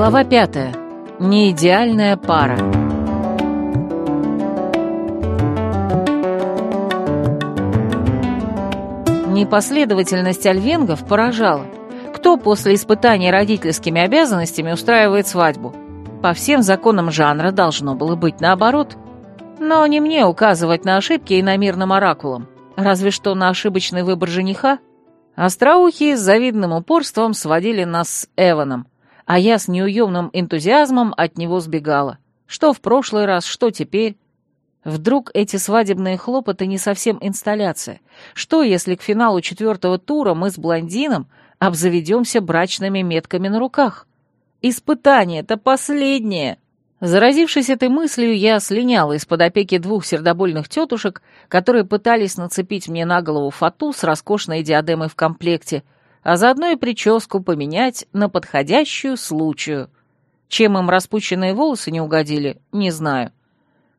Глава пятая. Неидеальная пара. Непоследовательность альвенгов поражала. Кто после испытания родительскими обязанностями устраивает свадьбу? По всем законам жанра должно было быть наоборот. Но не мне указывать на ошибки и на мирным оракулам. Разве что на ошибочный выбор жениха. Остроухие с завидным упорством сводили нас с Эваном, а я с неуемным энтузиазмом от него сбегала. Что в прошлый раз, что теперь. Вдруг эти свадебные хлопоты не совсем инсталляция? Что, если к финалу четвертого тура мы с блондином обзаведемся брачными метками на руках? Испытание-то последнее! Заразившись этой мыслью, я слиняла из-под опеки двух сердобольных тетушек, которые пытались нацепить мне на голову фату с роскошной диадемой в комплекте, а заодно и прическу поменять на подходящую случаю. Чем им распущенные волосы не угодили, не знаю.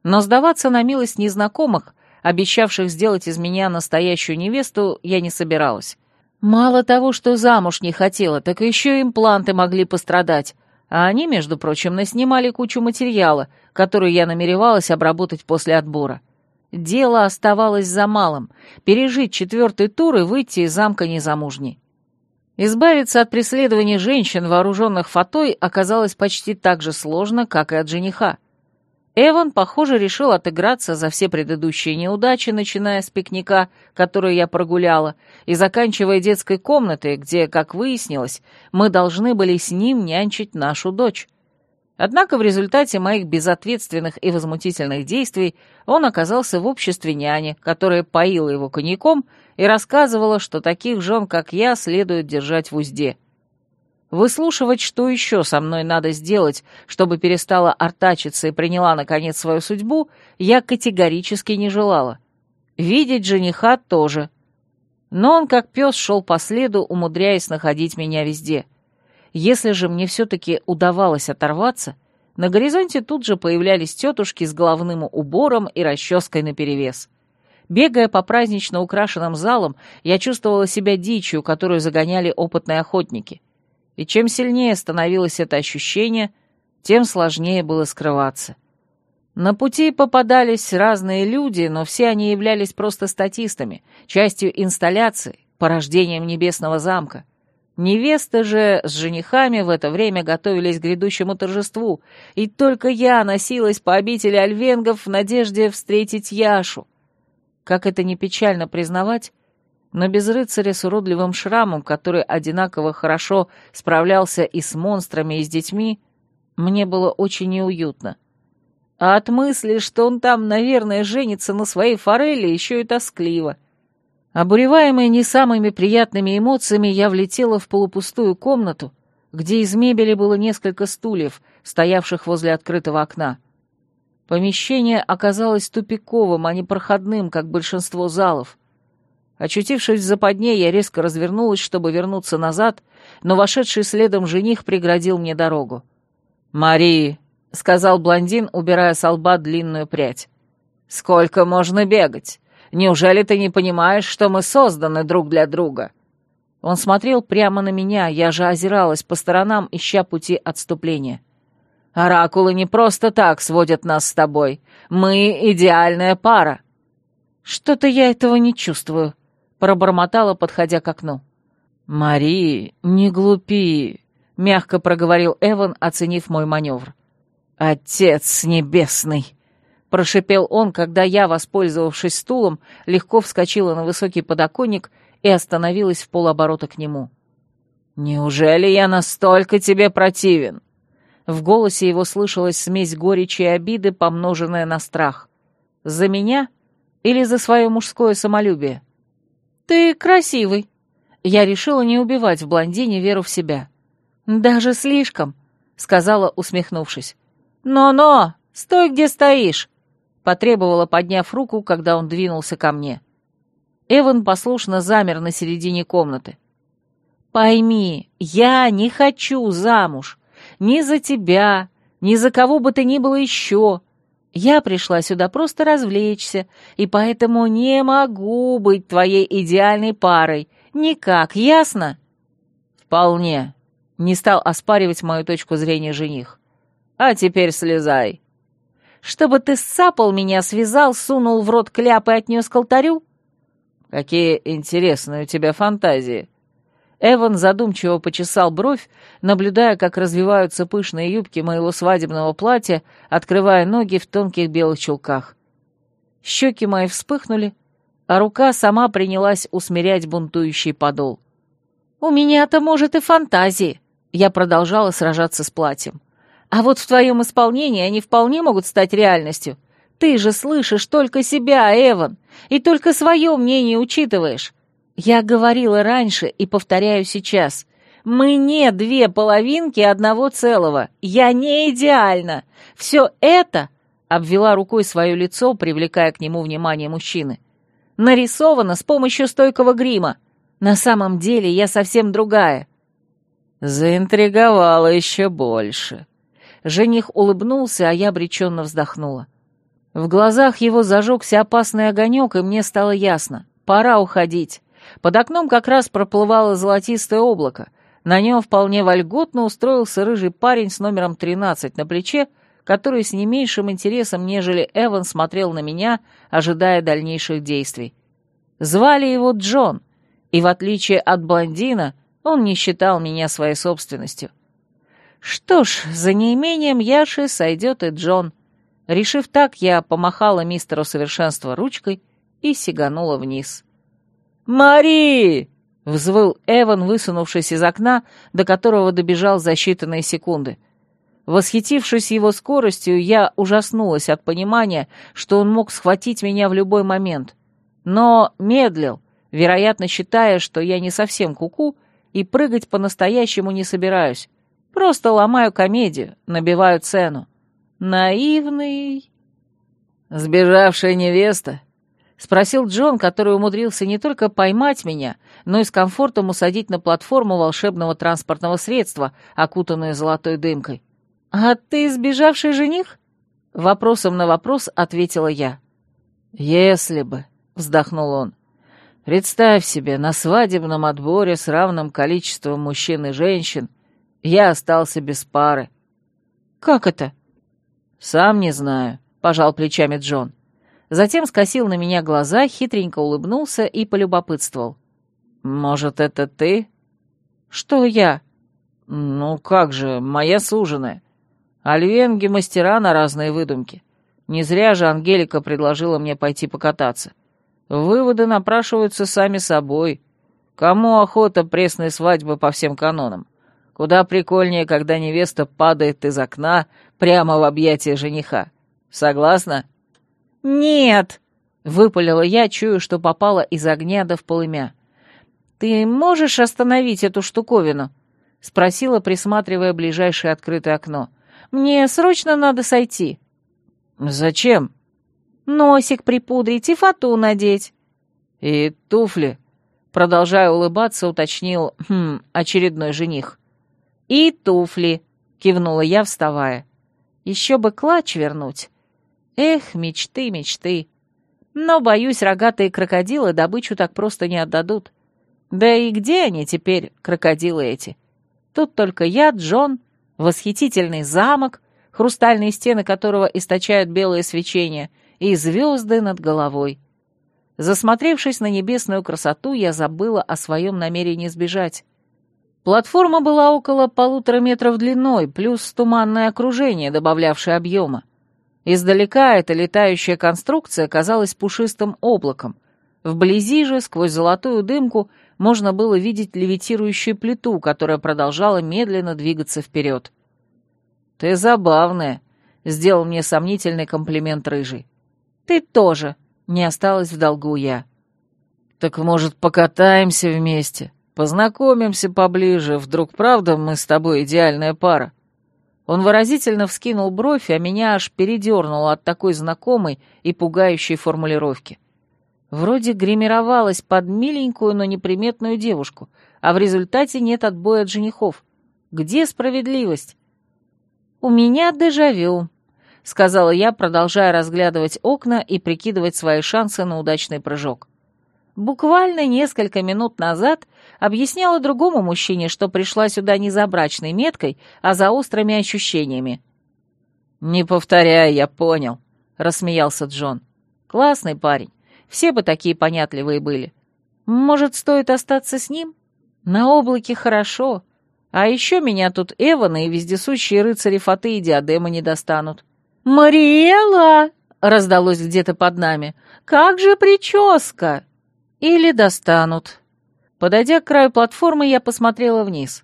Но сдаваться на милость незнакомых, обещавших сделать из меня настоящую невесту, я не собиралась. Мало того, что замуж не хотела, так еще импланты могли пострадать, а они, между прочим, наснимали кучу материала, который я намеревалась обработать после отбора. Дело оставалось за малым — пережить четвертый тур и выйти из замка незамужней. Избавиться от преследования женщин, вооруженных фатой, оказалось почти так же сложно, как и от жениха. Эван, похоже, решил отыграться за все предыдущие неудачи, начиная с пикника, который я прогуляла, и заканчивая детской комнатой, где, как выяснилось, мы должны были с ним нянчить нашу дочь. Однако в результате моих безответственных и возмутительных действий он оказался в обществе няни, которая поила его коньяком и рассказывала, что таких жен, как я, следует держать в узде. Выслушивать, что еще со мной надо сделать, чтобы перестала артачиться и приняла, наконец, свою судьбу, я категорически не желала. Видеть жениха тоже. Но он, как пес, шел по следу, умудряясь находить меня везде. Если же мне все-таки удавалось оторваться, на горизонте тут же появлялись тетушки с головным убором и расческой наперевес. Бегая по празднично украшенным залам, я чувствовала себя дичью, которую загоняли опытные охотники — и чем сильнее становилось это ощущение, тем сложнее было скрываться. На пути попадались разные люди, но все они являлись просто статистами, частью инсталляции, порождением небесного замка. Невесты же с женихами в это время готовились к грядущему торжеству, и только я носилась по обители альвенгов в надежде встретить Яшу. Как это не печально признавать, но без рыцаря с уродливым шрамом, который одинаково хорошо справлялся и с монстрами, и с детьми, мне было очень неуютно. А от мысли, что он там, наверное, женится на своей форели, еще и тоскливо. Обуреваемая не самыми приятными эмоциями, я влетела в полупустую комнату, где из мебели было несколько стульев, стоявших возле открытого окна. Помещение оказалось тупиковым, а не проходным, как большинство залов. Очутившись в западне, я резко развернулась, чтобы вернуться назад, но вошедший следом жених преградил мне дорогу. «Мари», — сказал блондин, убирая с лба длинную прядь, — «сколько можно бегать? Неужели ты не понимаешь, что мы созданы друг для друга?» Он смотрел прямо на меня, я же озиралась по сторонам, ища пути отступления. «Оракулы не просто так сводят нас с тобой. Мы — идеальная пара». «Что-то я этого не чувствую», пробормотала, подходя к окну. «Мари, не глупи», — мягко проговорил Эван, оценив мой маневр. «Отец небесный!» — прошипел он, когда я, воспользовавшись стулом, легко вскочила на высокий подоконник и остановилась в полоборота к нему. «Неужели я настолько тебе противен?» В голосе его слышалась смесь горечи и обиды, помноженная на страх. «За меня или за свое мужское самолюбие?» «Ты красивый». Я решила не убивать в блондине веру в себя. «Даже слишком», — сказала, усмехнувшись. «Но-но, стой, где стоишь», — потребовала, подняв руку, когда он двинулся ко мне. Эван послушно замер на середине комнаты. «Пойми, я не хочу замуж. Ни за тебя, ни за кого бы то ни было еще. Я пришла сюда просто развлечься, и поэтому не могу быть твоей идеальной парой. Никак, ясно?» «Вполне», — Не стал оспаривать мою точку зрения жених. «А теперь слезай». «Чтобы ты сцапал меня, связал, сунул в рот кляп и отнес к алтарю?» «Какие интересные у тебя фантазии!» Эван задумчиво почесал бровь, наблюдая, как развиваются пышные юбки моего свадебного платья, открывая ноги в тонких белых чулках. Щеки мои вспыхнули, а рука сама принялась усмирять бунтующий подол. «У меня-то, может, и фантазии!» Я продолжала сражаться с платьем. «А вот в твоем исполнении они вполне могут стать реальностью. Ты же слышишь только себя, Эван, и только свое мнение учитываешь. Я говорила раньше и повторяю сейчас. Мы не две половинки одного целого. Я не идеальна. Все это, обвела рукой свое лицо, привлекая к нему внимание мужчины, нарисовано с помощью стойкого грима. На самом деле я совсем другая. Заинтриговала еще больше. Жених улыбнулся, а я обреченно вздохнула. В глазах его зажегся опасный огонек, и мне стало ясно. Пора уходить. Под окном как раз проплывало золотистое облако. На нем вполне вольготно устроился рыжий парень с номером 13 на плече, который с не меньшим интересом, нежели Эван, смотрел на меня, ожидая дальнейших действий. Звали его Джон, и в отличие от блондина, он не считал меня своей собственностью. Что ж, за неимением Яши сойдет и Джон. Решив так, я помахала мистеру совершенства ручкой и сиганула вниз. «Мари!» — взвыл Эван, высунувшись из окна, до которого добежал за считанные секунды. Восхитившись его скоростью, я ужаснулась от понимания, что он мог схватить меня в любой момент. Но медлил, вероятно, считая, что я не совсем куку -ку, и прыгать по-настоящему не собираюсь. Просто ломаю комедию, набиваю цену. Наивный... «Сбежавшая невеста?» — спросил Джон, который умудрился не только поймать меня, но и с комфортом усадить на платформу волшебного транспортного средства, окутанную золотой дымкой. «А ты сбежавший жених?» Вопросом на вопрос ответила я. «Если бы», — вздохнул он. «Представь себе, на свадебном отборе с равным количеством мужчин и женщин я остался без пары». «Как это?» «Сам не знаю», — пожал плечами Джон. Затем скосил на меня глаза, хитренько улыбнулся и полюбопытствовал. «Может, это ты?» «Что я?» «Ну как же, моя суженая. Альвенги мастера на разные выдумки. Не зря же Ангелика предложила мне пойти покататься. Выводы напрашиваются сами собой. Кому охота пресной свадьбы по всем канонам? Куда прикольнее, когда невеста падает из окна прямо в объятия жениха. Согласна?» «Нет!» — выпалила я, чую, что попала из огня до в полымя. «Ты можешь остановить эту штуковину?» — спросила, присматривая ближайшее открытое окно. «Мне срочно надо сойти». «Зачем?» «Носик припудрить и фату надеть». «И туфли?» — продолжая улыбаться, уточнил хм, очередной жених. «И туфли», — кивнула я, вставая. «Еще бы клатч вернуть». Эх, мечты, мечты. Но, боюсь, рогатые крокодилы добычу так просто не отдадут. Да и где они теперь, крокодилы эти? Тут только я, Джон, восхитительный замок, хрустальные стены которого источают белое свечение, и звезды над головой. Засмотревшись на небесную красоту, я забыла о своем намерении сбежать. Платформа была около полутора метров длиной, плюс туманное окружение, добавлявшее объема. Издалека эта летающая конструкция казалась пушистым облаком. Вблизи же, сквозь золотую дымку, можно было видеть левитирующую плиту, которая продолжала медленно двигаться вперед. «Ты забавная», — сделал мне сомнительный комплимент рыжий. «Ты тоже», — не осталось в долгу я. «Так, может, покатаемся вместе? Познакомимся поближе, вдруг правда мы с тобой идеальная пара?» Он выразительно вскинул бровь, а меня аж передернуло от такой знакомой и пугающей формулировки. Вроде гримировалась под миленькую, но неприметную девушку, а в результате нет отбоя от женихов. Где справедливость? «У меня дежавю», — сказала я, продолжая разглядывать окна и прикидывать свои шансы на удачный прыжок. буквально несколько минут назад объясняла другому мужчине, что пришла сюда не за брачной меткой, а за острыми ощущениями. «Не повторяй, я понял», — рассмеялся Джон. «Классный парень. Все бы такие понятливые были. Может, стоит остаться с ним? На облаке хорошо. А еще меня тут Эваны и вездесущие рыцари фаты и диадемы не достанут». «Мариэла!» — раздалось где-то под нами. «Как же прическа!» «Или достанут». Подойдя к краю платформы, я посмотрела вниз.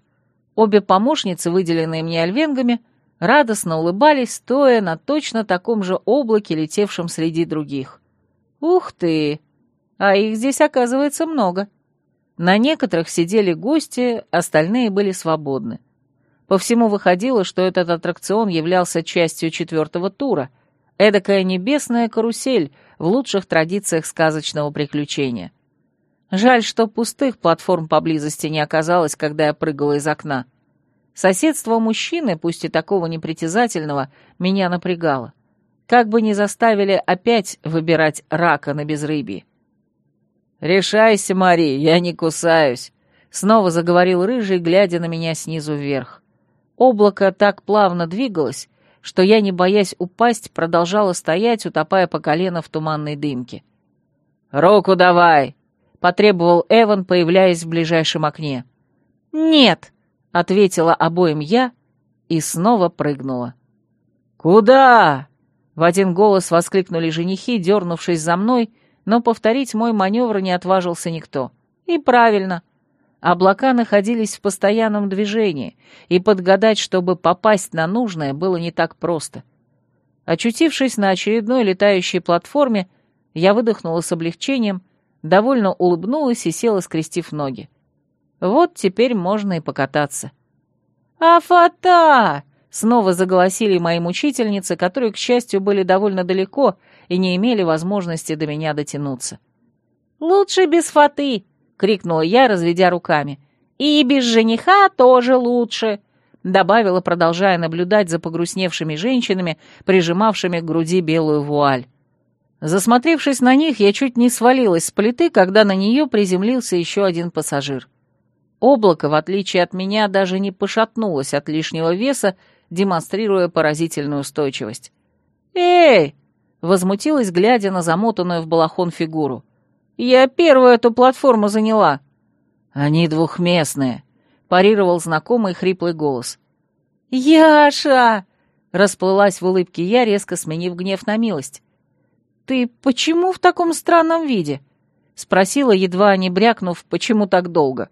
Обе помощницы, выделенные мне альвенгами, радостно улыбались, стоя на точно таком же облаке, летевшем среди других. «Ух ты! А их здесь, оказывается, много». На некоторых сидели гости, остальные были свободны. По всему выходило, что этот аттракцион являлся частью четвертого тура, эдакая небесная карусель в лучших традициях сказочного приключения. Жаль, что пустых платформ поблизости не оказалось, когда я прыгала из окна. Соседство мужчины, пусть и такого непритязательного, меня напрягало. Как бы ни заставили опять выбирать рака на безрыбье. «Решайся, Мари, я не кусаюсь», — снова заговорил Рыжий, глядя на меня снизу вверх. Облако так плавно двигалось, что я, не боясь упасть, продолжала стоять, утопая по колено в туманной дымке. «Руку давай!» — потребовал Эван, появляясь в ближайшем окне. «Нет!» — ответила обоим я и снова прыгнула. «Куда?» — в один голос воскликнули женихи, дернувшись за мной, но повторить мой маневр не отважился никто. И правильно. Облака находились в постоянном движении, и подгадать, чтобы попасть на нужное, было не так просто. Очутившись на очередной летающей платформе, я выдохнула с облегчением, довольно улыбнулась и села, скрестив ноги. Вот теперь можно и покататься. «Афата!» — снова заголосили мои мучительницы, которые, к счастью, были довольно далеко и не имели возможности до меня дотянуться. «Лучше без фаты!» — крикнула я, разведя руками. «И без жениха тоже лучше!» — добавила, продолжая наблюдать за погрустневшими женщинами, прижимавшими к груди белую вуаль. Засмотревшись на них, я чуть не свалилась с плиты, когда на нее приземлился еще один пассажир. Облако, в отличие от меня, даже не пошатнулось от лишнего веса, демонстрируя поразительную устойчивость. «Эй!» — возмутилась, глядя на замотанную в балахон фигуру. Я первую эту платформу заняла». «Они двухместные», — парировал знакомый хриплый голос. «Яша!» — расплылась в улыбке я, резко сменив гнев на милость. «Ты почему в таком странном виде?» — спросила, едва не брякнув, почему так долго.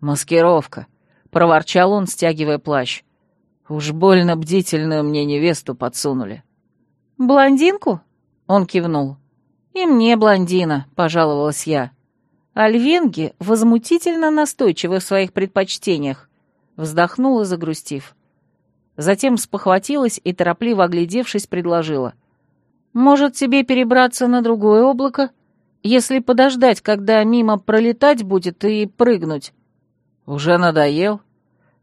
«Маскировка», — проворчал он, стягивая плащ. «Уж больно бдительную мне невесту подсунули». «Блондинку?» — он кивнул. «И мне блондина», — пожаловалась я. Альвенги возмутительно настойчивы в своих предпочтениях, вздохнула, загрустив. Затем спохватилась и, торопливо оглядевшись, предложила. «Может, тебе перебраться на другое облако, если подождать, когда мимо пролетать будет, и прыгнуть?» «Уже надоел?»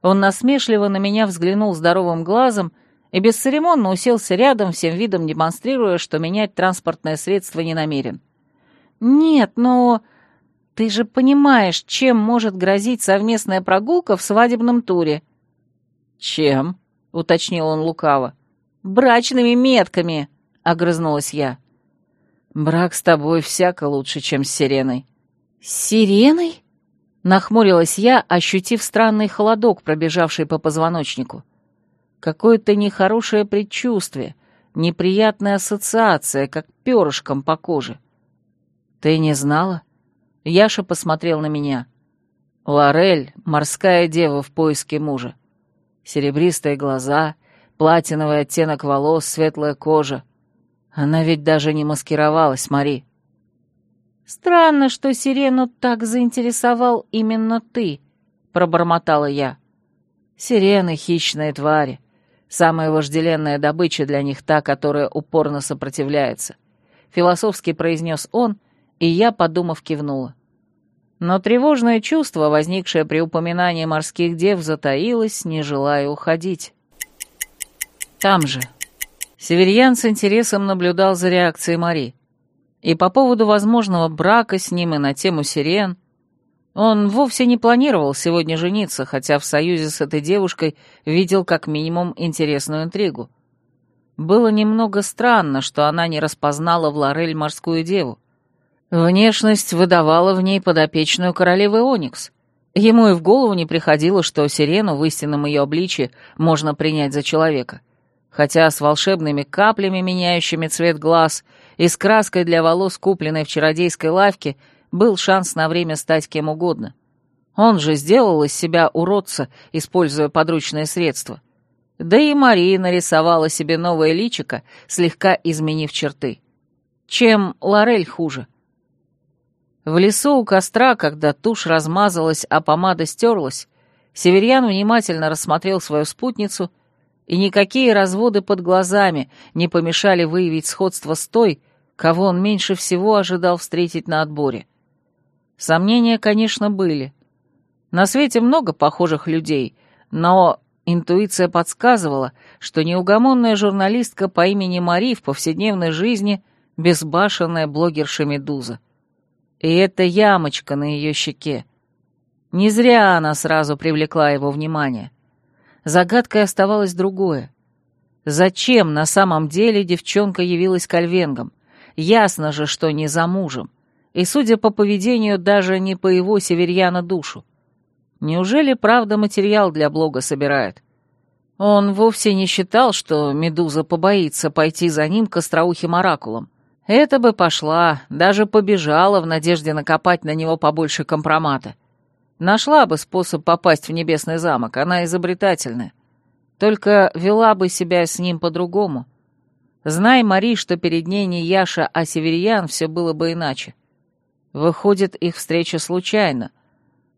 Он насмешливо на меня взглянул здоровым глазом и бесцеремонно уселся рядом, всем видом демонстрируя, что менять транспортное средство не намерен. «Нет, но ты же понимаешь, чем может грозить совместная прогулка в свадебном туре?» «Чем?» — уточнил он лукаво. «Брачными метками!» — огрызнулась я. «Брак с тобой всяко лучше, чем с сиреной». «С сиреной?» — нахмурилась я, ощутив странный холодок, пробежавший по позвоночнику. Какое-то нехорошее предчувствие, неприятная ассоциация, как перышком по коже. «Ты не знала?» Яша посмотрел на меня. «Лорель — морская дева в поиске мужа. Серебристые глаза, платиновый оттенок волос, светлая кожа. Она ведь даже не маскировалась, Мари». «Странно, что Сирену так заинтересовал именно ты», — пробормотала я. «Сирены — хищные твари. Самая вожделенная добыча для них та, которая упорно сопротивляется. Философски произнес он, и я, подумав, кивнула. Но тревожное чувство, возникшее при упоминании морских дев, затаилось, не желая уходить. Там же. Северьян с интересом наблюдал за реакцией Мари. И по поводу возможного брака с ним и на тему сирен. Он вовсе не планировал сегодня жениться, хотя в союзе с этой девушкой видел как минимум интересную интригу. Было немного странно, что она не распознала в Лорель морскую деву. Внешность выдавала в ней подопечную королевы Оникс. Ему и в голову не приходило, что сирену в истинном ее обличье можно принять за человека. Хотя с волшебными каплями, меняющими цвет глаз, и с краской для волос, купленной в чародейской лавке, был шанс на время стать кем угодно. Он же сделал из себя уродца, используя подручные средства. Да и Мария нарисовала себе новое личико, слегка изменив черты. Чем Лорель хуже? В лесу у костра, когда тушь размазалась, а помада стерлась, Северьян внимательно рассмотрел свою спутницу, и никакие разводы под глазами не помешали выявить сходство с той, кого он меньше всего ожидал встретить на отборе. Сомнения, конечно, были. На свете много похожих людей, но интуиция подсказывала, что неугомонная журналистка по имени Мари в повседневной жизни — безбашенная блогерша Медуза. И эта ямочка на ее щеке. Не зря она сразу привлекла его внимание. Загадкой оставалось другое. Зачем на самом деле девчонка явилась к Альвенгам? Ясно же, что не за мужем. И, судя по поведению, даже не по его северьяна душу. Неужели правда материал для блога собирает? Он вовсе не считал, что Медуза побоится пойти за ним к остроухим оракулам. Это бы пошла, даже побежала в надежде накопать на него побольше компромата. Нашла бы способ попасть в небесный замок, она изобретательная. Только вела бы себя с ним по-другому. Знай, Мари, что перед ней не Яша, а Северьян, все было бы иначе. Выходит, их встреча случайна.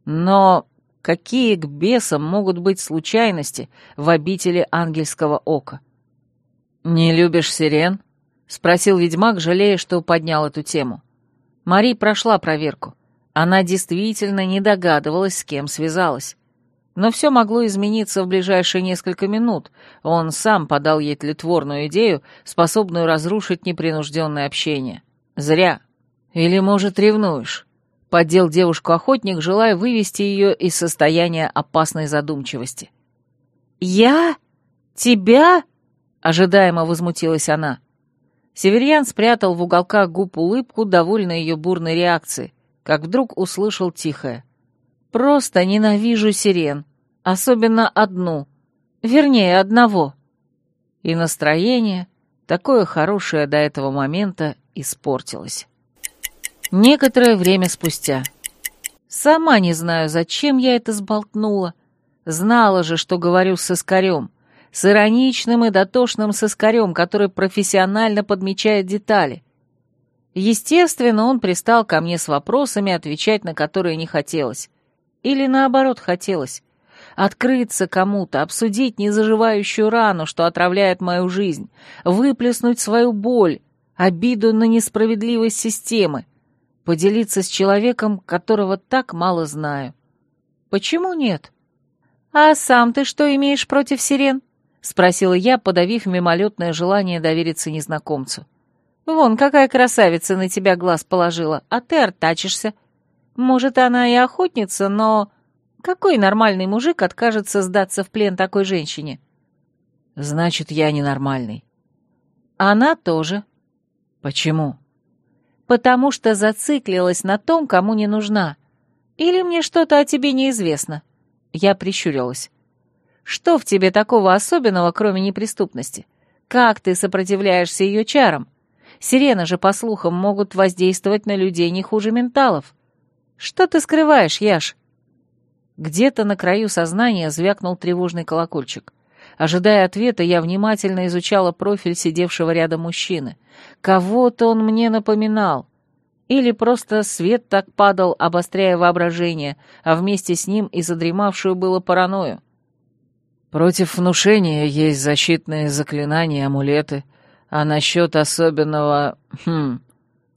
Но какие к бесам могут быть случайности в обители ангельского ока? «Не любишь сирен?» — спросил ведьмак, жалея, что поднял эту тему. Мари прошла проверку. Она действительно не догадывалась, с кем связалась. Но все могло измениться в ближайшие несколько минут. Он сам подал ей тлетворную идею, способную разрушить непринужденное общение. Зря. Или, может, ревнуешь? Поддел девушку-охотник, желая вывести ее из состояния опасной задумчивости. «Я? Тебя?» — ожидаемо возмутилась она. Северьян спрятал в уголках губ улыбку, довольной ее бурной реакцией, как вдруг услышал тихое. «Просто ненавижу сирен, особенно одну, вернее, одного». И настроение, такое хорошее до этого момента, испортилось. Некоторое время спустя. Сама не знаю, зачем я это сболтнула. Знала же, что говорю с искарем с ироничным и дотошным соскарем, который профессионально подмечает детали. Естественно, он пристал ко мне с вопросами, отвечать на которые не хотелось. Или наоборот хотелось. Открыться кому-то, обсудить незаживающую рану, что отравляет мою жизнь, выплеснуть свою боль, обиду на несправедливость системы, поделиться с человеком, которого так мало знаю. Почему нет? А сам ты что имеешь против сирен? — спросила я, подавив мимолетное желание довериться незнакомцу. «Вон, какая красавица на тебя глаз положила, а ты артачишься. Может, она и охотница, но какой нормальный мужик откажется сдаться в плен такой женщине?» «Значит, я ненормальный». «Она тоже». «Почему?» «Потому что зациклилась на том, кому не нужна. Или мне что-то о тебе неизвестно?» Я прищурилась. Что в тебе такого особенного, кроме неприступности? Как ты сопротивляешься ее чарам? Сирены же, по слухам, могут воздействовать на людей не хуже менталов. Что ты скрываешь, Яш?» Где-то на краю сознания звякнул тревожный колокольчик. Ожидая ответа, я внимательно изучала профиль сидевшего рядом мужчины. Кого-то он мне напоминал. Или просто свет так падал, обостряя воображение, а вместе с ним и задремавшую было паранойю. Против внушения есть защитные заклинания, амулеты, а насчет особенного... Хм...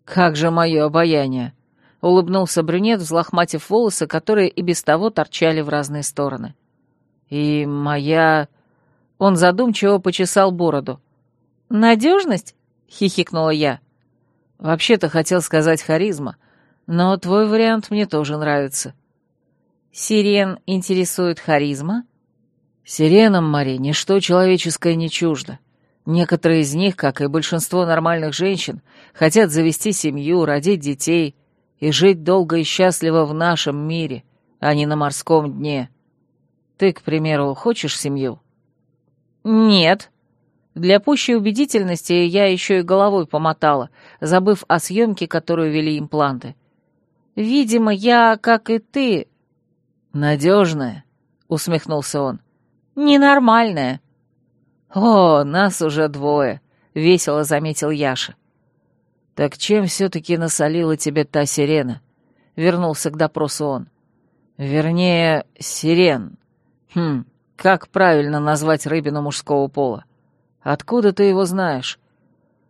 Как же мое обаяние!» — улыбнулся брюнет, взлохматив волосы, которые и без того торчали в разные стороны. «И моя...» Он задумчиво почесал бороду. «Надежность?» — хихикнула я. Вообще-то хотел сказать харизма, но твой вариант мне тоже нравится. Сирен интересует харизма? Сиренам, Мари, ничто человеческое не чуждо. Некоторые из них, как и большинство нормальных женщин, хотят завести семью, родить детей и жить долго и счастливо в нашем мире, а не на морском дне. Ты, к примеру, хочешь семью? Нет. Для пущей убедительности я еще и головой помотала, забыв о съемке, которую вели импланты. Видимо, я, как и ты... Надежная, усмехнулся он. Ненормальная. «О, нас уже двое», — весело заметил Яша. «Так чем все-таки насолила тебе та сирена?» — вернулся к допросу он. «Вернее, сирен. Хм, как правильно назвать рыбину мужского пола? Откуда ты его знаешь?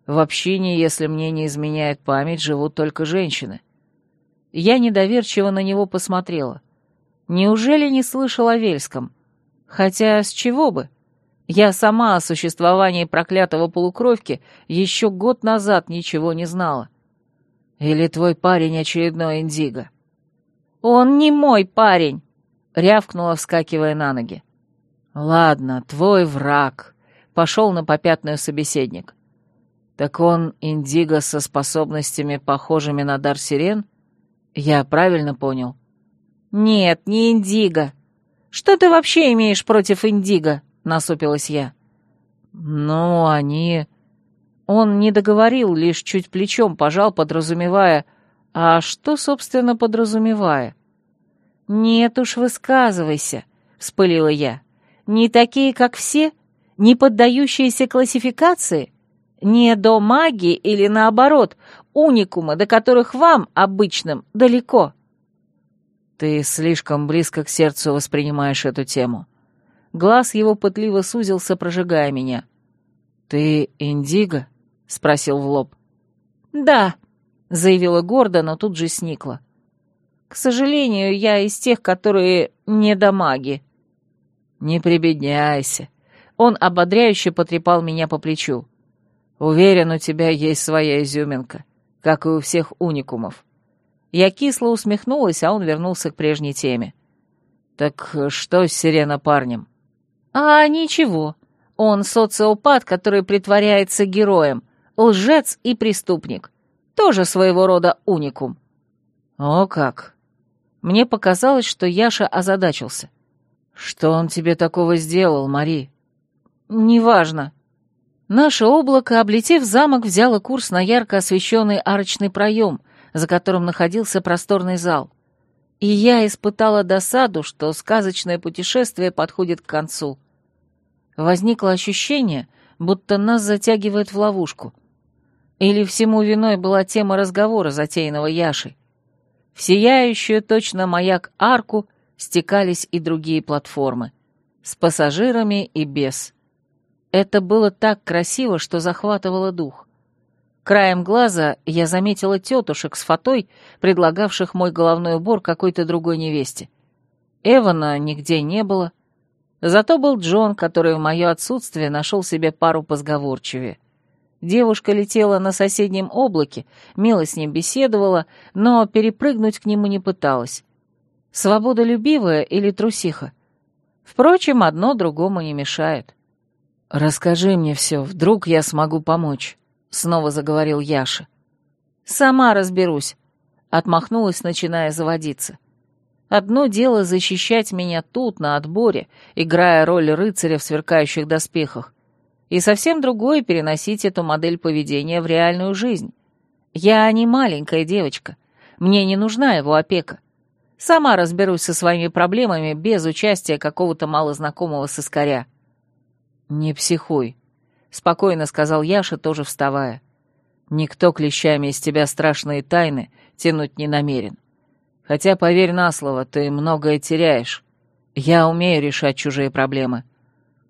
В общине, если мне не изменяет память, живут только женщины». Я недоверчиво на него посмотрела. Неужели не слышал о Вельском? Хотя с чего бы? Я сама о существовании проклятого полукровки еще год назад ничего не знала. Или твой парень очередной индиго? Он не мой парень, рявкнула, вскакивая на ноги. Ладно, твой враг, пошел на попятную собеседник. Так он индиго со способностями, похожими на дар сирен? Я правильно понял? Нет, не индиго. Что ты вообще имеешь против индиго? Насупилась я. «Ну, они...» Он не договорил, лишь чуть плечом пожал, подразумевая... А что, собственно, подразумевая? «Нет уж, высказывайся», — вспылила я. «Не такие, как все? Не поддающиеся классификации? Не до магии или, наоборот, уникумы, до которых вам, обычным, далеко?» «Ты слишком близко к сердцу воспринимаешь эту тему», Глаз его пытливо сузился, прожигая меня. «Ты Индиго?» — спросил в лоб. «Да», — заявила гордо, но тут же сникла. «К сожалению, я из тех, которые не до маги». «Не прибедняйся». Он ободряюще потрепал меня по плечу. «Уверен, у тебя есть своя изюминка, как и у всех уникумов». Я кисло усмехнулась, а он вернулся к прежней теме. «Так что с Сирена парнем?» А ничего, он социопат, который притворяется героем, лжец и преступник. Тоже своего рода уникум. О как! Мне показалось, что Яша озадачился. Что он тебе такого сделал, Мари? Неважно. Наше облако, облетев замок, взяло курс на ярко освещенный арочный проем, за которым находился просторный зал. И я испытала досаду, что сказочное путешествие подходит к концу. Возникло ощущение, будто нас затягивает в ловушку. Или всему виной была тема разговора, затеянного Яшей. В сияющую точно маяк арку стекались и другие платформы. С пассажирами и без. Это было так красиво, что захватывало дух. Краем глаза я заметила тетушек с фатой, предлагавших мой головной убор какой-то другой невесте. Эвана нигде не было, Зато был Джон, который в мое отсутствие нашел себе пару позговорчивее. Девушка летела на соседнем облаке, мило с ним беседовала, но перепрыгнуть к нему не пыталась. Свободолюбивая или трусиха? Впрочем, одно другому не мешает. «Расскажи мне все, вдруг я смогу помочь», — снова заговорил Яша. «Сама разберусь», — отмахнулась, начиная заводиться. Одно дело защищать меня тут, на отборе, играя роль рыцаря в сверкающих доспехах, и совсем другое переносить эту модель поведения в реальную жизнь. Я не маленькая девочка, мне не нужна его опека. Сама разберусь со своими проблемами без участия какого-то малознакомого соскаря. «Не психуй», — спокойно сказал Яша, тоже вставая. «Никто клещами из тебя страшные тайны тянуть не намерен. Хотя, поверь на слово, ты многое теряешь. Я умею решать чужие проблемы.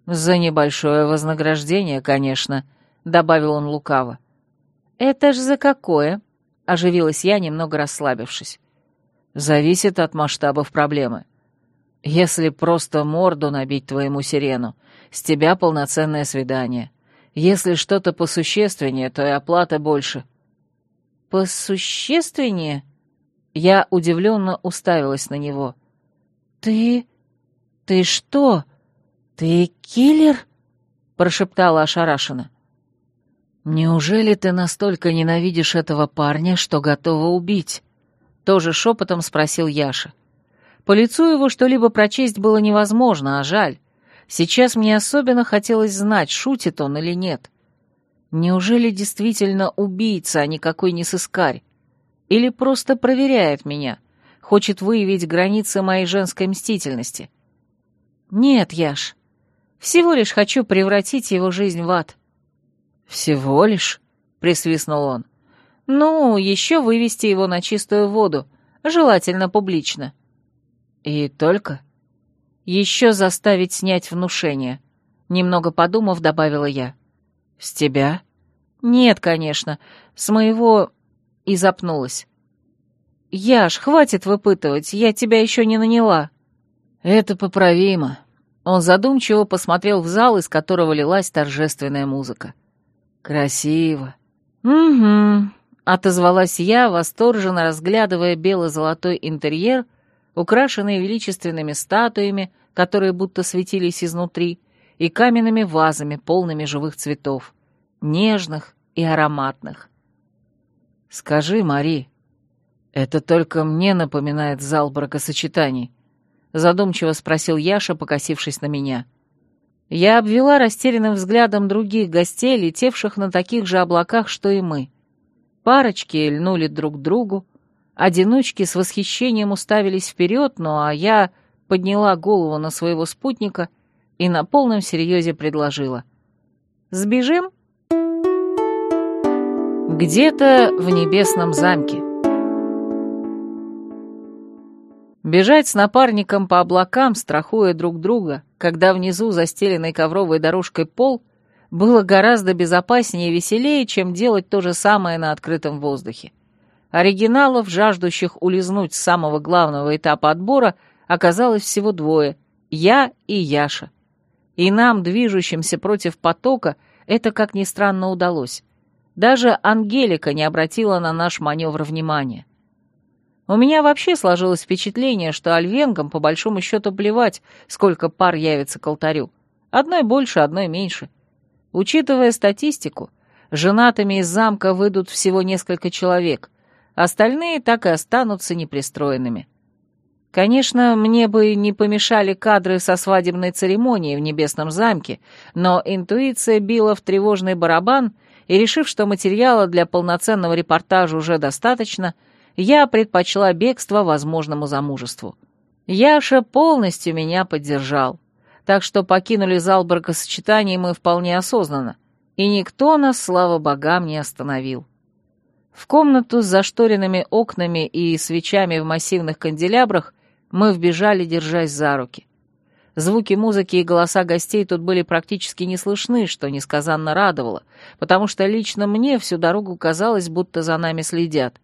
За небольшое вознаграждение, конечно, — добавил он лукаво. Это ж за какое? — оживилась я, немного расслабившись. Зависит от масштабов проблемы. Если просто морду набить твоему сирену, с тебя полноценное свидание. Если что-то посущественнее, то и оплата больше. посущественнее?» Я удивленно уставилась на него. «Ты... ты что? Ты киллер?» — прошептала ошарашенно. «Неужели ты настолько ненавидишь этого парня, что готова убить?» Тоже шепотом спросил Яша. По лицу его что-либо прочесть было невозможно, а жаль. Сейчас мне особенно хотелось знать, шутит он или нет. Неужели действительно убийца, а не сыскарь? Или просто проверяет меня, хочет выявить границы моей женской мстительности? Нет, Яш, всего лишь хочу превратить его жизнь в ад. Всего лишь? Присвистнул он. Ну, еще вывести его на чистую воду, желательно публично. И только? Еще заставить снять внушение. Немного подумав, добавила я. С тебя? Нет, конечно, с моего и запнулась. «Яш, хватит выпытывать, я тебя еще не наняла». «Это поправимо». Он задумчиво посмотрел в зал, из которого лилась торжественная музыка. «Красиво». «Угу», — отозвалась я, восторженно разглядывая бело-золотой интерьер, украшенный величественными статуями, которые будто светились изнутри, и каменными вазами, полными живых цветов, нежных и ароматных. «Скажи, Мари, это только мне напоминает зал бракосочетаний?» Задумчиво спросил Яша, покосившись на меня. Я обвела растерянным взглядом других гостей, летевших на таких же облаках, что и мы. Парочки льнули друг к другу, одиночки с восхищением уставились вперед, ну а я подняла голову на своего спутника и на полном серьезе предложила. «Сбежим?» Где-то в небесном замке. Бежать с напарником по облакам, страхуя друг друга, когда внизу застеленный ковровой дорожкой пол, было гораздо безопаснее и веселее, чем делать то же самое на открытом воздухе. Оригиналов, жаждущих улизнуть с самого главного этапа отбора, оказалось всего двое — я и Яша. И нам, движущимся против потока, это, как ни странно, удалось. Даже Ангелика не обратила на наш маневр внимания. У меня вообще сложилось впечатление, что альвенгам по большому счету плевать, сколько пар явится к алтарю. Одной больше, одной меньше. Учитывая статистику, женатыми из замка выйдут всего несколько человек, остальные так и останутся непристроенными. Конечно, мне бы не помешали кадры со свадебной церемонией в Небесном замке, но интуиция била в тревожный барабан — и, решив, что материала для полноценного репортажа уже достаточно, я предпочла бегство возможному замужеству. Яша полностью меня поддержал, так что покинули зал бракосочетаний мы вполне осознанно, и никто нас, слава богам, не остановил. В комнату с зашторенными окнами и свечами в массивных канделябрах мы вбежали, держась за руки. Звуки музыки и голоса гостей тут были практически не слышны, что несказанно радовало, потому что лично мне всю дорогу казалось, будто за нами следят.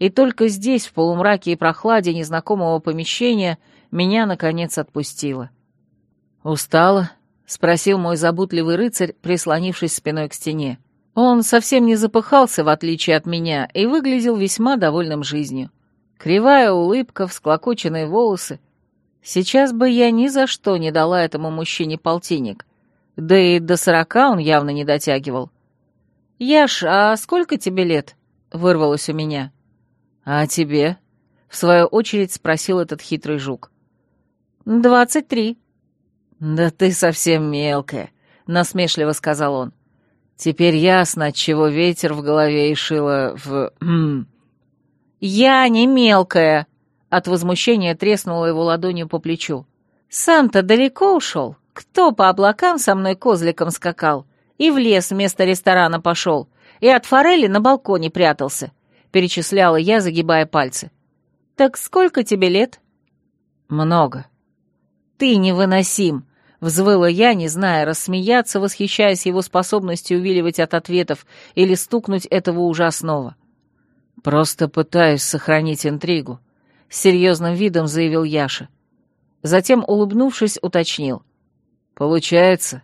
И только здесь, в полумраке и прохладе незнакомого помещения, меня, наконец, отпустило. «Устала?» — спросил мой заботливый рыцарь, прислонившись спиной к стене. Он совсем не запыхался, в отличие от меня, и выглядел весьма довольным жизнью. Кривая улыбка, всклокоченные волосы — Сейчас бы я ни за что не дала этому мужчине полтинник. Да и до сорока он явно не дотягивал. «Яш, а сколько тебе лет?» — вырвалось у меня. «А тебе?» — в свою очередь спросил этот хитрый жук. «Двадцать три». «Да ты совсем мелкая», — насмешливо сказал он. «Теперь ясно, отчего ветер в голове и шило в... «Я не мелкая», от возмущения треснула его ладонью по плечу. «Сам-то далеко ушел? Кто по облакам со мной козликом скакал? И в лес вместо ресторана пошел, и от форели на балконе прятался», — перечисляла я, загибая пальцы. «Так сколько тебе лет?» «Много». «Ты невыносим», — взвыла я, не зная, рассмеяться, восхищаясь его способностью увиливать от ответов или стукнуть этого ужасного. «Просто пытаюсь сохранить интригу», серьезным видом заявил Яша. Затем, улыбнувшись, уточнил. «Получается».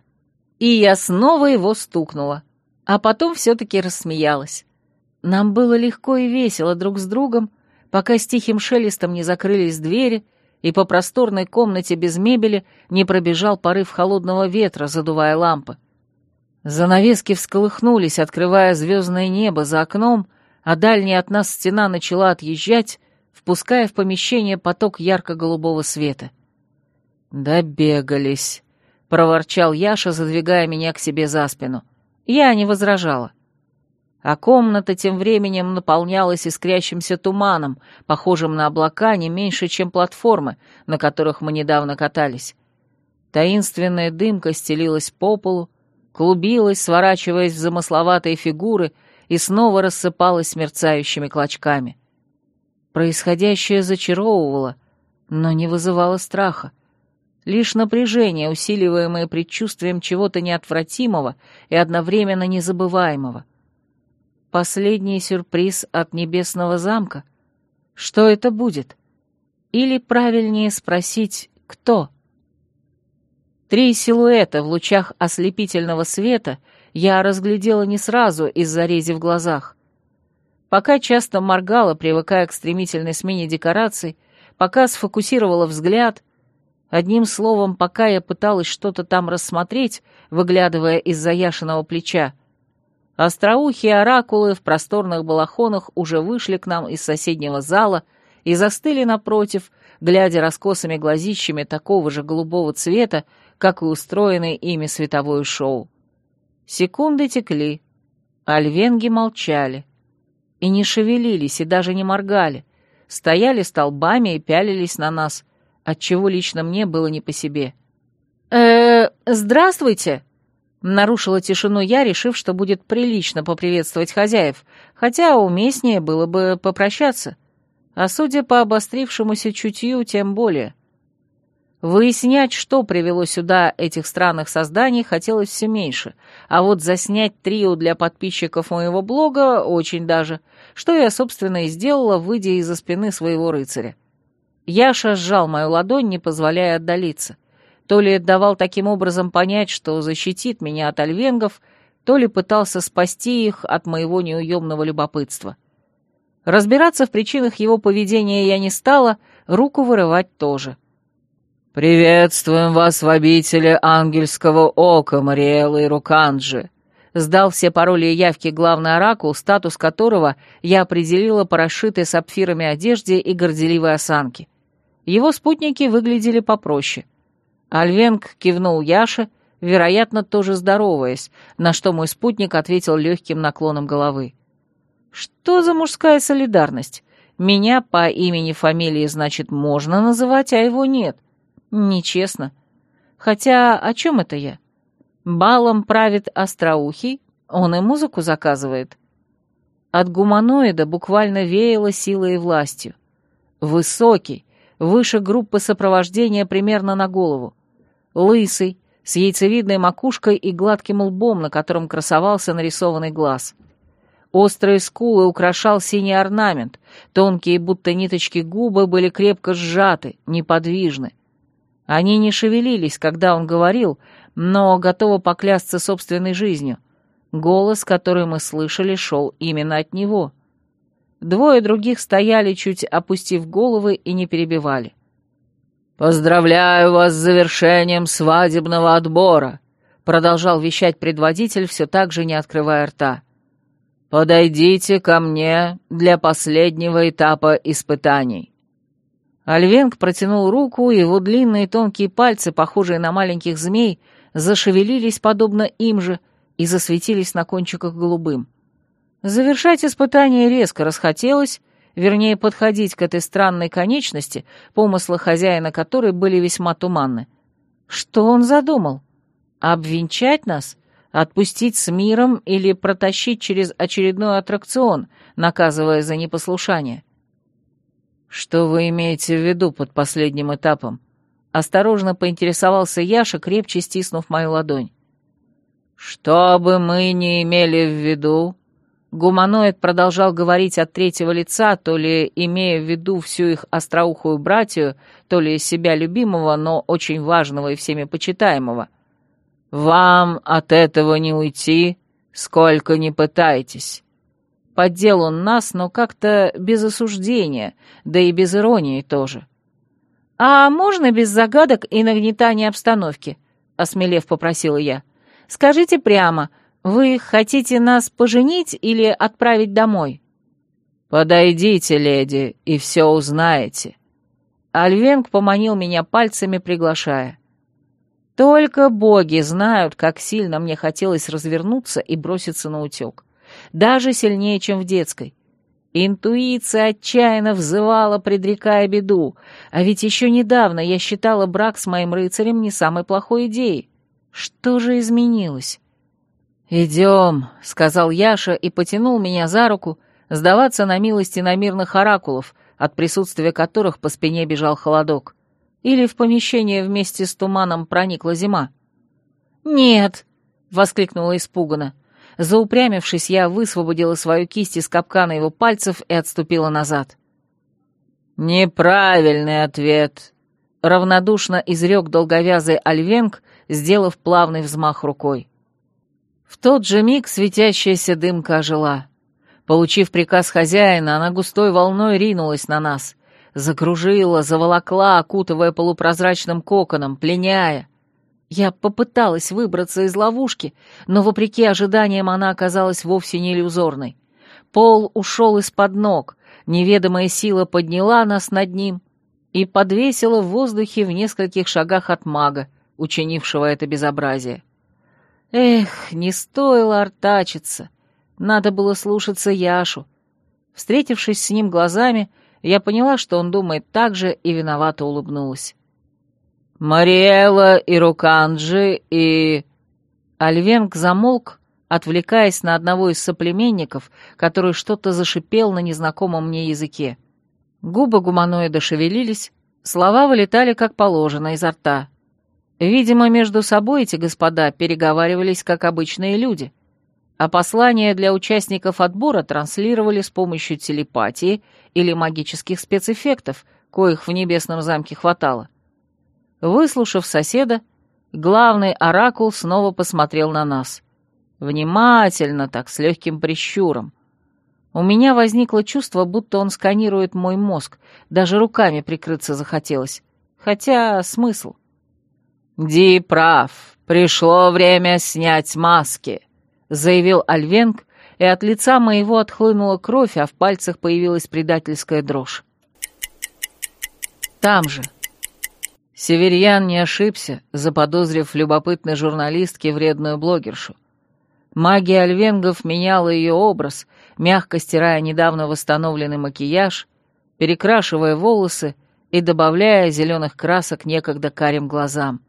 И я снова его стукнула, а потом все-таки рассмеялась. Нам было легко и весело друг с другом, пока с тихим шелестом не закрылись двери, и по просторной комнате без мебели не пробежал порыв холодного ветра, задувая лампы. Занавески всколыхнулись, открывая звездное небо за окном, а дальняя от нас стена начала отъезжать, впуская в помещение поток ярко-голубого света. «Добегались», — проворчал Яша, задвигая меня к себе за спину. Я не возражала. А комната тем временем наполнялась искрящимся туманом, похожим на облака не меньше, чем платформы, на которых мы недавно катались. Таинственная дымка стелилась по полу, клубилась, сворачиваясь в замысловатые фигуры и снова рассыпалась мерцающими клочками. Происходящее зачаровывало, но не вызывало страха. Лишь напряжение, усиливаемое предчувствием чего-то неотвратимого и одновременно незабываемого. Последний сюрприз от небесного замка? Что это будет? Или правильнее спросить, кто? Три силуэта в лучах ослепительного света я разглядела не сразу из-за рези в глазах. Пока часто моргала, привыкая к стремительной смене декораций, пока сфокусировала взгляд, одним словом, пока я пыталась что-то там рассмотреть, выглядывая из-за Яшиного плеча, остроухие оракулы в просторных балахонах уже вышли к нам из соседнего зала и застыли напротив, глядя раскосыми глазищами такого же голубого цвета, как и устроенное ими световое шоу. Секунды текли, альвенги молчали и не шевелились, и даже не моргали, стояли столбами и пялились на нас, отчего лично мне было не по себе. э здравствуйте!» Нарушила тишину я, решив, что будет прилично поприветствовать хозяев, хотя уместнее было бы попрощаться. А судя по обострившемуся чутью, тем более. Выяснять, что привело сюда этих странных созданий, хотелось все меньше, а вот заснять трио для подписчиков моего блога очень даже, что я, собственно, и сделала, выйдя из-за спины своего рыцаря. Яша сжал мою ладонь, не позволяя отдалиться. То ли давал таким образом понять, что защитит меня от альвенгов, то ли пытался спасти их от моего неуемного любопытства. Разбираться в причинах его поведения я не стала, руку вырывать тоже. — «Приветствуем вас в обители ангельского ока, Мариэла и Руканджи», сдал все пароли и явки главный оракул, статус которого я определила по расшитой сапфирами одежде и горделивой осанке. Его спутники выглядели попроще. Альвенг кивнул Яше, вероятно, тоже здороваясь, на что мой спутник ответил легким наклоном головы. «Что за мужская солидарность? Меня по имени-фамилии, значит, можно называть, а его нет». Нечестно. Хотя о чем это я? Балом правит остроухий, он и музыку заказывает. От гуманоида буквально веяло силой и властью. Высокий, выше группы сопровождения примерно на голову. Лысый, с яйцевидной макушкой и гладким лбом, на котором красовался нарисованный глаз. Острые скулы украшал синий орнамент, тонкие будто ниточки губы были крепко сжаты, неподвижны. Они не шевелились, когда он говорил, но готова поклясться собственной жизнью. Голос, который мы слышали, шел именно от него. Двое других стояли, чуть опустив головы, и не перебивали. «Поздравляю вас с завершением свадебного отбора», — продолжал вещать предводитель, все так же не открывая рта. «Подойдите ко мне для последнего этапа испытаний». Альвенг протянул руку, и его длинные тонкие пальцы, похожие на маленьких змей, зашевелились подобно им же и засветились на кончиках голубым. Завершать испытание резко расхотелось, вернее, подходить к этой странной конечности, помыслы хозяина которой были весьма туманны. Что он задумал? Обвенчать нас? Отпустить с миром или протащить через очередной аттракцион, наказывая за непослушание? «Что вы имеете в виду под последним этапом?» Осторожно поинтересовался Яша, крепче стиснув мою ладонь. «Что бы мы ни имели в виду...» Гуманоид продолжал говорить от третьего лица, то ли имея в виду всю их остроухую братью, то ли себя любимого, но очень важного и всеми почитаемого. «Вам от этого не уйти, сколько ни пытайтесь. Поддел он нас, но как-то без осуждения, да и без иронии тоже. «А можно без загадок и нагнетания обстановки?» — осмелев попросила я. «Скажите прямо, вы хотите нас поженить или отправить домой?» «Подойдите, леди, и все узнаете». Альвенг поманил меня пальцами, приглашая. Только боги знают, как сильно мне хотелось развернуться и броситься на утек. Даже сильнее, чем в детской. Интуиция отчаянно взывала, предрекая беду, а ведь еще недавно я считала брак с моим рыцарем не самой плохой идеей. Что же изменилось? «Идем», — сказал Яша и потянул меня за руку, сдаваться на милости намирных оракулов, от присутствия которых по спине бежал холодок. Или в помещение вместе с туманом проникла зима. «Нет», — воскликнула испуганно. Заупрямившись, я высвободила свою кисть из капкана его пальцев и отступила назад. «Неправильный ответ», — равнодушно изрек долговязый Альвенг, сделав плавный взмах рукой. В тот же миг светящаяся дымка ожила. Получив приказ хозяина, она густой волной ринулась на нас. Закружила, заволокла, окутывая полупрозрачным коконом, пленяя. Я попыталась выбраться из ловушки, но, вопреки ожиданиям, она оказалась вовсе не иллюзорной. Пол ушел из-под ног, неведомая сила подняла нас над ним и подвесила в воздухе в нескольких шагах от мага, учинившего это безобразие. Эх, не стоило артачиться. Надо было слушаться Яшу. Встретившись с ним глазами, я поняла, что он думает так же, и виновато улыбнулась. «Мариэла и Руканджи и...» Альвенг замолк, отвлекаясь на одного из соплеменников, который что-то зашипел на незнакомом мне языке. Губы гуманоида шевелились, слова вылетали как положено изо рта. Видимо, между собой эти господа переговаривались как обычные люди, а послания для участников отбора транслировали с помощью телепатии или магических спецэффектов, коих в небесном замке хватало. Выслушав соседа, главный оракул снова посмотрел на нас. Внимательно так, с легким прищуром. У меня возникло чувство, будто он сканирует мой мозг, даже руками прикрыться захотелось. Хотя смысл? «Ди прав, пришло время снять маски», — заявил Альвенг, и от лица моего отхлынула кровь, а в пальцах появилась предательская дрожь. Там же, Северьян не ошибся, заподозрив любопытной журналистке вредную блогершу. Магия альвенгов меняла ее образ, мягко стирая недавно восстановленный макияж, перекрашивая волосы и добавляя зеленых красок некогда карим глазам.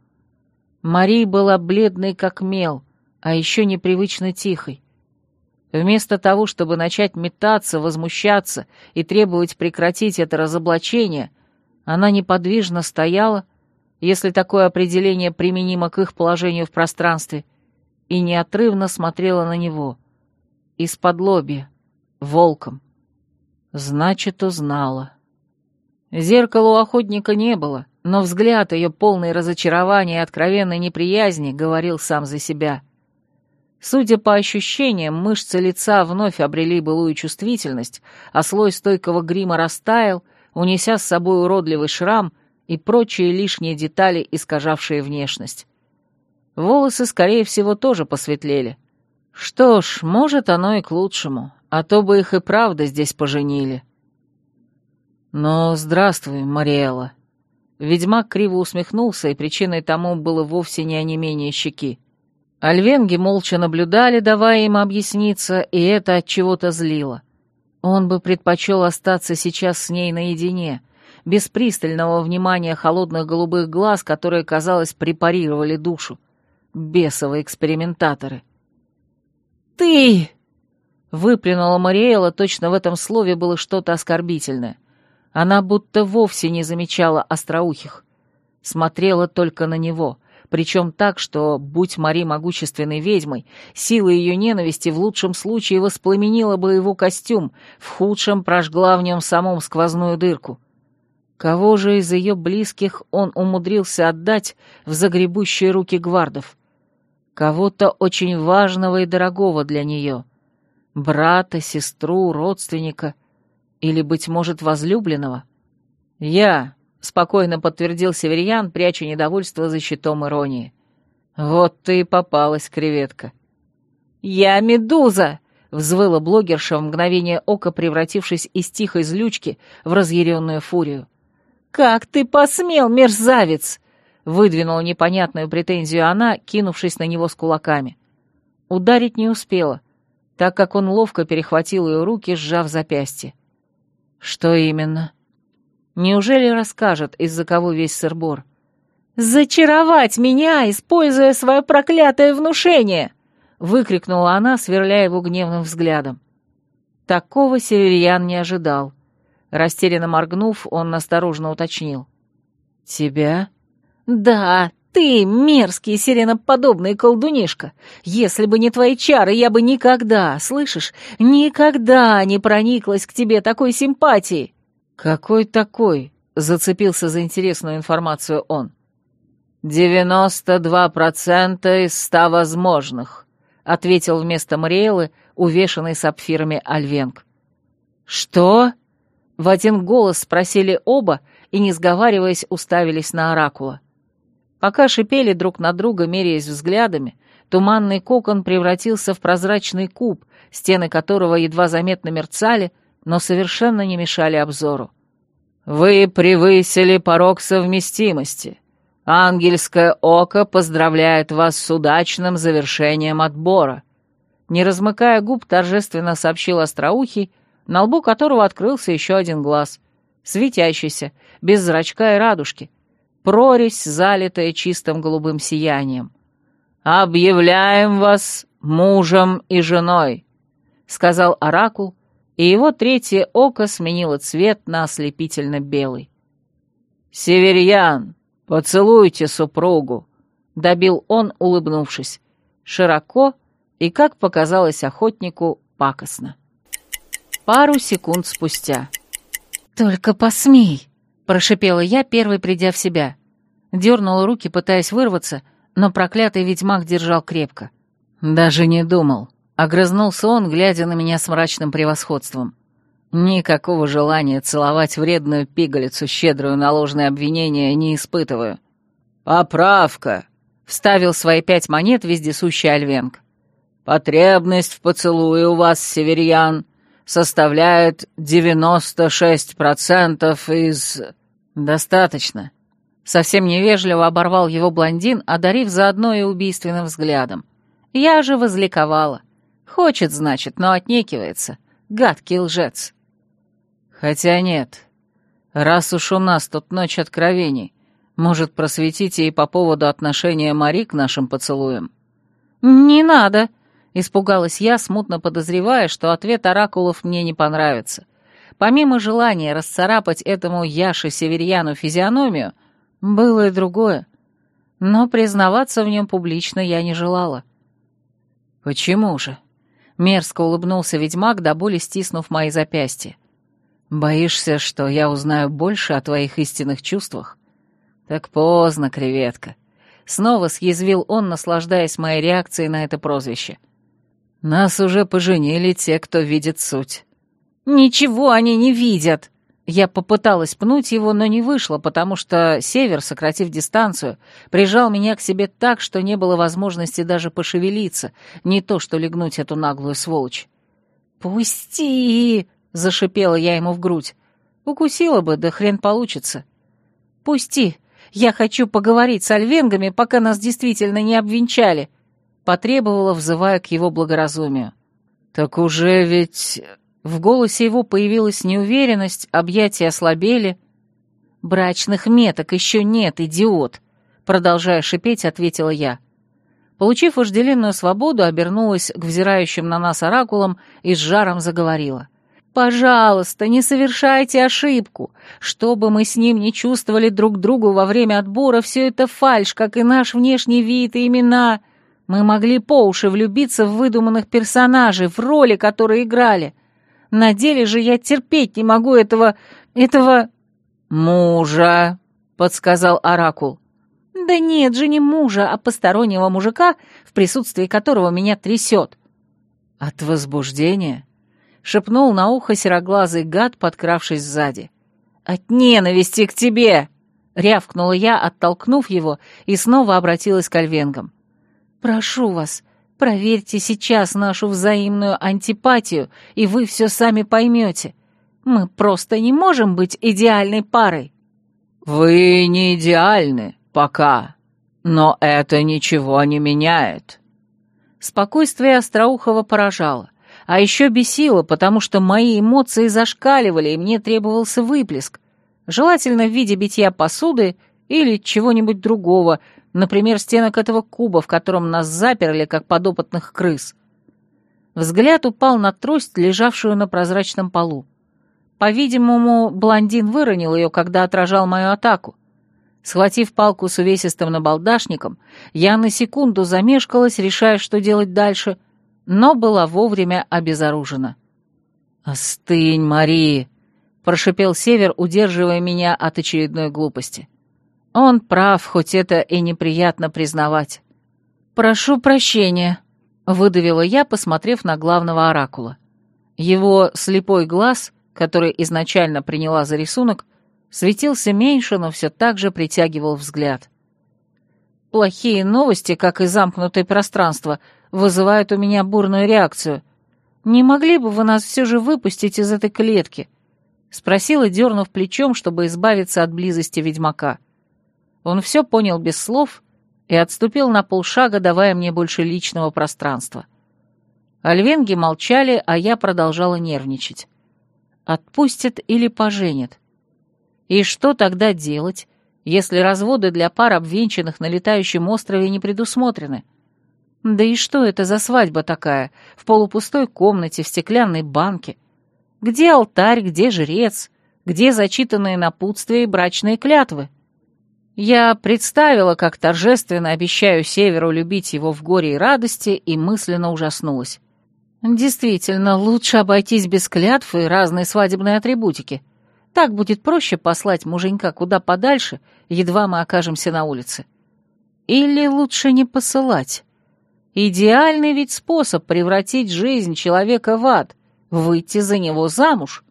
Мари была бледной, как мел, а еще непривычно тихой. Вместо того, чтобы начать метаться, возмущаться и требовать прекратить это разоблачение, она неподвижно стояла, если такое определение применимо к их положению в пространстве, и неотрывно смотрела на него. Из-под лобья, волком. Значит, узнала. Зеркала у охотника не было, но взгляд ее, полный разочарования и откровенной неприязни, говорил сам за себя. Судя по ощущениям, мышцы лица вновь обрели былую чувствительность, а слой стойкого грима растаял, унеся с собой уродливый шрам и прочие лишние детали, искажавшие внешность. Волосы, скорее всего, тоже посветлели. Что ж, может, оно и к лучшему, а то бы их и правда здесь поженили. «Ну, здравствуй, Мариэла». Ведьмак криво усмехнулся, и причиной тому было вовсе не онемение щеки. Альвенги молча наблюдали, давая им объясниться, и это от чего-то злило. Он бы предпочел остаться сейчас с ней наедине, без пристального внимания холодных голубых глаз, которые, казалось, препарировали душу. Бесовые экспериментаторы. «Ты!» — выплюнула Мариэла, точно в этом слове было что-то оскорбительное. Она будто вовсе не замечала остроухих. Смотрела только на него, причем так, что, будь Мари могущественной ведьмой, сила ее ненависти в лучшем случае воспламенила бы его костюм, в худшем прожгла в нем самом сквозную дырку. Кого же из ее близких он умудрился отдать в загребущие руки гвардов? Кого-то очень важного и дорогого для нее. Брата, сестру, родственника или, быть может, возлюбленного? Я, — спокойно подтвердил Северьян, пряча недовольство за щитом иронии. Вот ты и попалась, креветка. «Я медуза!» — взвыла блогерша в мгновение ока, превратившись из тихой злючки в разъяренную фурию. «Как ты посмел, мерзавец!» — выдвинула непонятную претензию она, кинувшись на него с кулаками. Ударить не успела, так как он ловко перехватил ее руки, сжав запястье. «Что именно?» «Неужели расскажет, из-за кого весь сырбор?» «Зачаровать меня, используя свое проклятое внушение!» — выкрикнула она, сверляя его гневным взглядом. Такого северян не ожидал. Растерянно моргнув, он осторожно уточнил. «Тебя?» «Да, ты, мерзкий сиреноподобный колдунишка. Если бы не твои чары, я бы никогда, слышишь, никогда не прониклась к тебе такой симпатией». «Какой такой?» — зацепился за интересную информацию он. «Девяносто два процента из ста возможных», — ответил вместо Мариэлы, увешанный сапфирами Альвенг. «Что?» — в один голос спросили оба и, не сговариваясь, уставились на Оракула. Пока шипели друг на друга, меряясь взглядами, туманный кокон превратился в прозрачный куб, стены которого едва заметно мерцали, но совершенно не мешали обзору. «Вы превысили порог совместимости. Ангельское око поздравляет вас с удачным завершением отбора», не размыкая губ, торжественно сообщил Остроухий, на лбу которого открылся еще один глаз, светящийся, без зрачка и радужки, прорезь, залитая чистым голубым сиянием. «Объявляем вас мужем и женой», — сказал Оракул, и его третье око сменило цвет на ослепительно белый. «Северьян, поцелуйте супругу», — добил он, улыбнувшись, широко и, как показалось охотнику, пакостно. Пару секунд спустя. «Только посмей!» Прошипела я, первой придя в себя. Дернула руки, пытаясь вырваться, но проклятый ведьмак держал крепко. Даже не думал. Огрызнулся он, глядя на меня с мрачным превосходством. Никакого желания целовать вредную пигалицу, щедрую на ложные обвинения, не испытываю. «Поправка!» — вставил свои пять монет вездесущий Альвенг. «Потребность в поцелуе у вас, северьян, составляет девяносто шесть процентов из...» «Достаточно». Совсем невежливо оборвал его блондин, одарив заодно и убийственным взглядом. Я же возликовала. Хочет, значит, но отнекивается. Гадкий лжец. Хотя нет. Раз уж у нас тут ночь откровений, может, просветите и по поводу отношения Мари к нашим поцелуям? «Не надо», — испугалась я, смутно подозревая, что ответ оракулов мне не понравится. Помимо желания расцарапать этому Яше Северьяну физиономию, было и другое. Но признаваться в нем публично я не желала. «Почему же?» — мерзко улыбнулся ведьмак, до боли стиснув мои запястья. «Боишься, что я узнаю больше о твоих истинных чувствах?» «Так поздно, креветка». Снова съязвил он, наслаждаясь моей реакцией на это прозвище. «Нас уже поженили те, кто видит суть». «Ничего они не видят!» Я попыталась пнуть его, но не вышло, потому что Север, сократив дистанцию, прижал меня к себе так, что не было возможности даже пошевелиться, не то что легнуть эту наглую сволочь. «Пусти!» — зашипела я ему в грудь. «Укусила бы, да хрен получится». «Пусти! Я хочу поговорить с альвенгами, пока нас действительно не обвенчали», — потребовала, взывая к его благоразумию. «Так уже ведь...» В голосе его появилась неуверенность, объятия ослабели. «Брачных меток еще нет, идиот!» Продолжая шипеть, ответила я. Получив вожделенную свободу, обернулась к взирающим на нас оракулам и с жаром заговорила. «Пожалуйста, не совершайте ошибку. Что бы мы с ним не чувствовали друг другу во время отбора, все это фальшь, как и наш внешний вид и имена. Мы могли по уши влюбиться в выдуманных персонажей, в роли, которые играли. На деле же я терпеть не могу этого... этого...» «Мужа», — подсказал Оракул. «Да нет же не мужа, а постороннего мужика, в присутствии которого меня трясет». «От возбуждения?» — шепнул на ухо сероглазый гад, подкравшись сзади. «От ненависти к тебе!» — рявкнула я, оттолкнув его, и снова обратилась к альвенгам. «Прошу вас, проверьте сейчас нашу взаимную антипатию, и вы все сами поймете. Мы просто не можем быть идеальной парой». «Вы не идеальны пока, но это ничего не меняет». Спокойствие Остроухова поражало, а еще бесило, потому что мои эмоции зашкаливали, и мне требовался выплеск, желательно в виде битья посуды или чего-нибудь другого, например, стенок этого куба, в котором нас заперли, как подопытных крыс. Взгляд упал на трость, лежавшую на прозрачном полу. По-видимому, блондин выронил ее, когда отражал мою атаку. Схватив палку с увесистым набалдашником, я на секунду замешкалась, решая, что делать дальше, но была вовремя обезоружена. «Остынь, Мари!» — прошипел Север, удерживая меня от очередной глупости. Он прав, хоть это и неприятно признавать. «Прошу прощения», — выдавила я, посмотрев на главного оракула. Его слепой глаз, который изначально приняла за рисунок, светился меньше, но все так же притягивал взгляд. Плохие новости, как и замкнутое пространство, вызывают у меня бурную реакцию. Не могли бы вы нас все же выпустить из этой клетки?» — спросила, дернув плечом, чтобы избавиться от близости ведьмака. Он все понял без слов и отступил на полшага, давая мне больше личного пространства. Альвенги молчали, а я продолжала нервничать. Отпустят или поженят? И что тогда делать, если разводы для пар, обвенчанных на летающем острове, не предусмотрены? Да и что это за свадьба такая, в полупустой комнате, в стеклянной банке? Где алтарь, где жрец, где зачитанные напутствия и брачные клятвы? Я представила, как торжественно обещаю Северу любить его в горе и радости, и мысленно ужаснулась. Действительно, лучше обойтись без клятв и разной свадебной атрибутики. Так будет проще послать муженька куда подальше, едва мы окажемся на улице. Или лучше не посылать. Идеальный ведь способ превратить жизнь человека в ад, выйти за него замуж.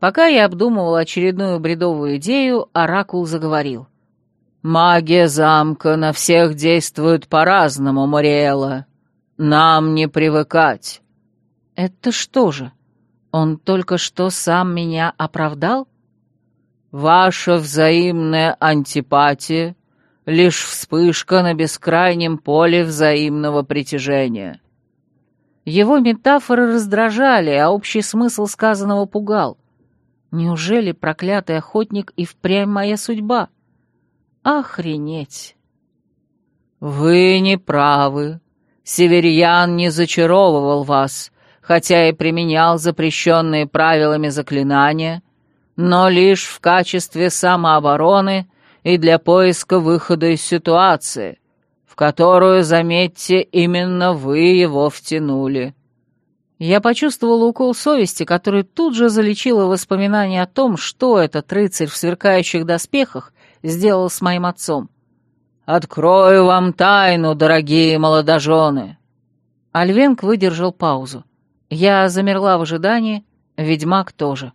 Пока я обдумывал очередную бредовую идею, Оракул заговорил. «Магия замка на всех действует по-разному, Мариэла. Нам не привыкать». «Это что же? Он только что сам меня оправдал?» Ваша взаимная антипатия — лишь вспышка на бескрайнем поле взаимного притяжения. Его метафоры раздражали, а общий смысл сказанного пугал. Неужели проклятый охотник и впрямь моя судьба? Охренеть! Вы не правы. Северьян не зачаровывал вас, хотя и применял запрещенные правилами заклинания — но лишь в качестве самообороны и для поиска выхода из ситуации, в которую, заметьте, именно вы его втянули. Я почувствовала укол совести, который тут же залечила воспоминания о том, что этот рыцарь в сверкающих доспехах сделал с моим отцом. «Открою вам тайну, дорогие молодожены!» Альвенг выдержал паузу. Я замерла в ожидании, ведьмак тоже.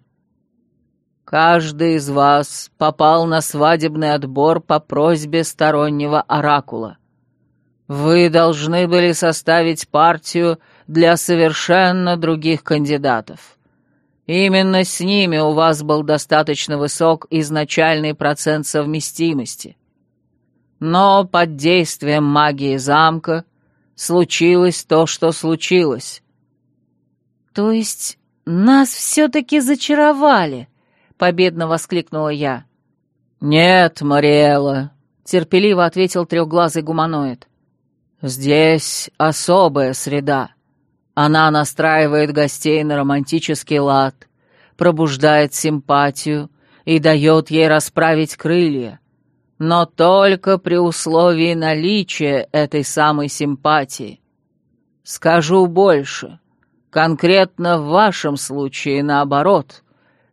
Каждый из вас попал на свадебный отбор по просьбе стороннего оракула. Вы должны были составить партию для совершенно других кандидатов. Именно с ними у вас был достаточно высок изначальный процент совместимости. Но под действием магии замка случилось то, что случилось. То есть нас все-таки зачаровали, — победно воскликнула я. «Нет, Мариэла», — терпеливо ответил трехглазый гуманоид. «Здесь особая среда. Она настраивает гостей на романтический лад, пробуждает симпатию и дает ей расправить крылья. Но только при условии наличия этой самой симпатии. Скажу больше. Конкретно в вашем случае наоборот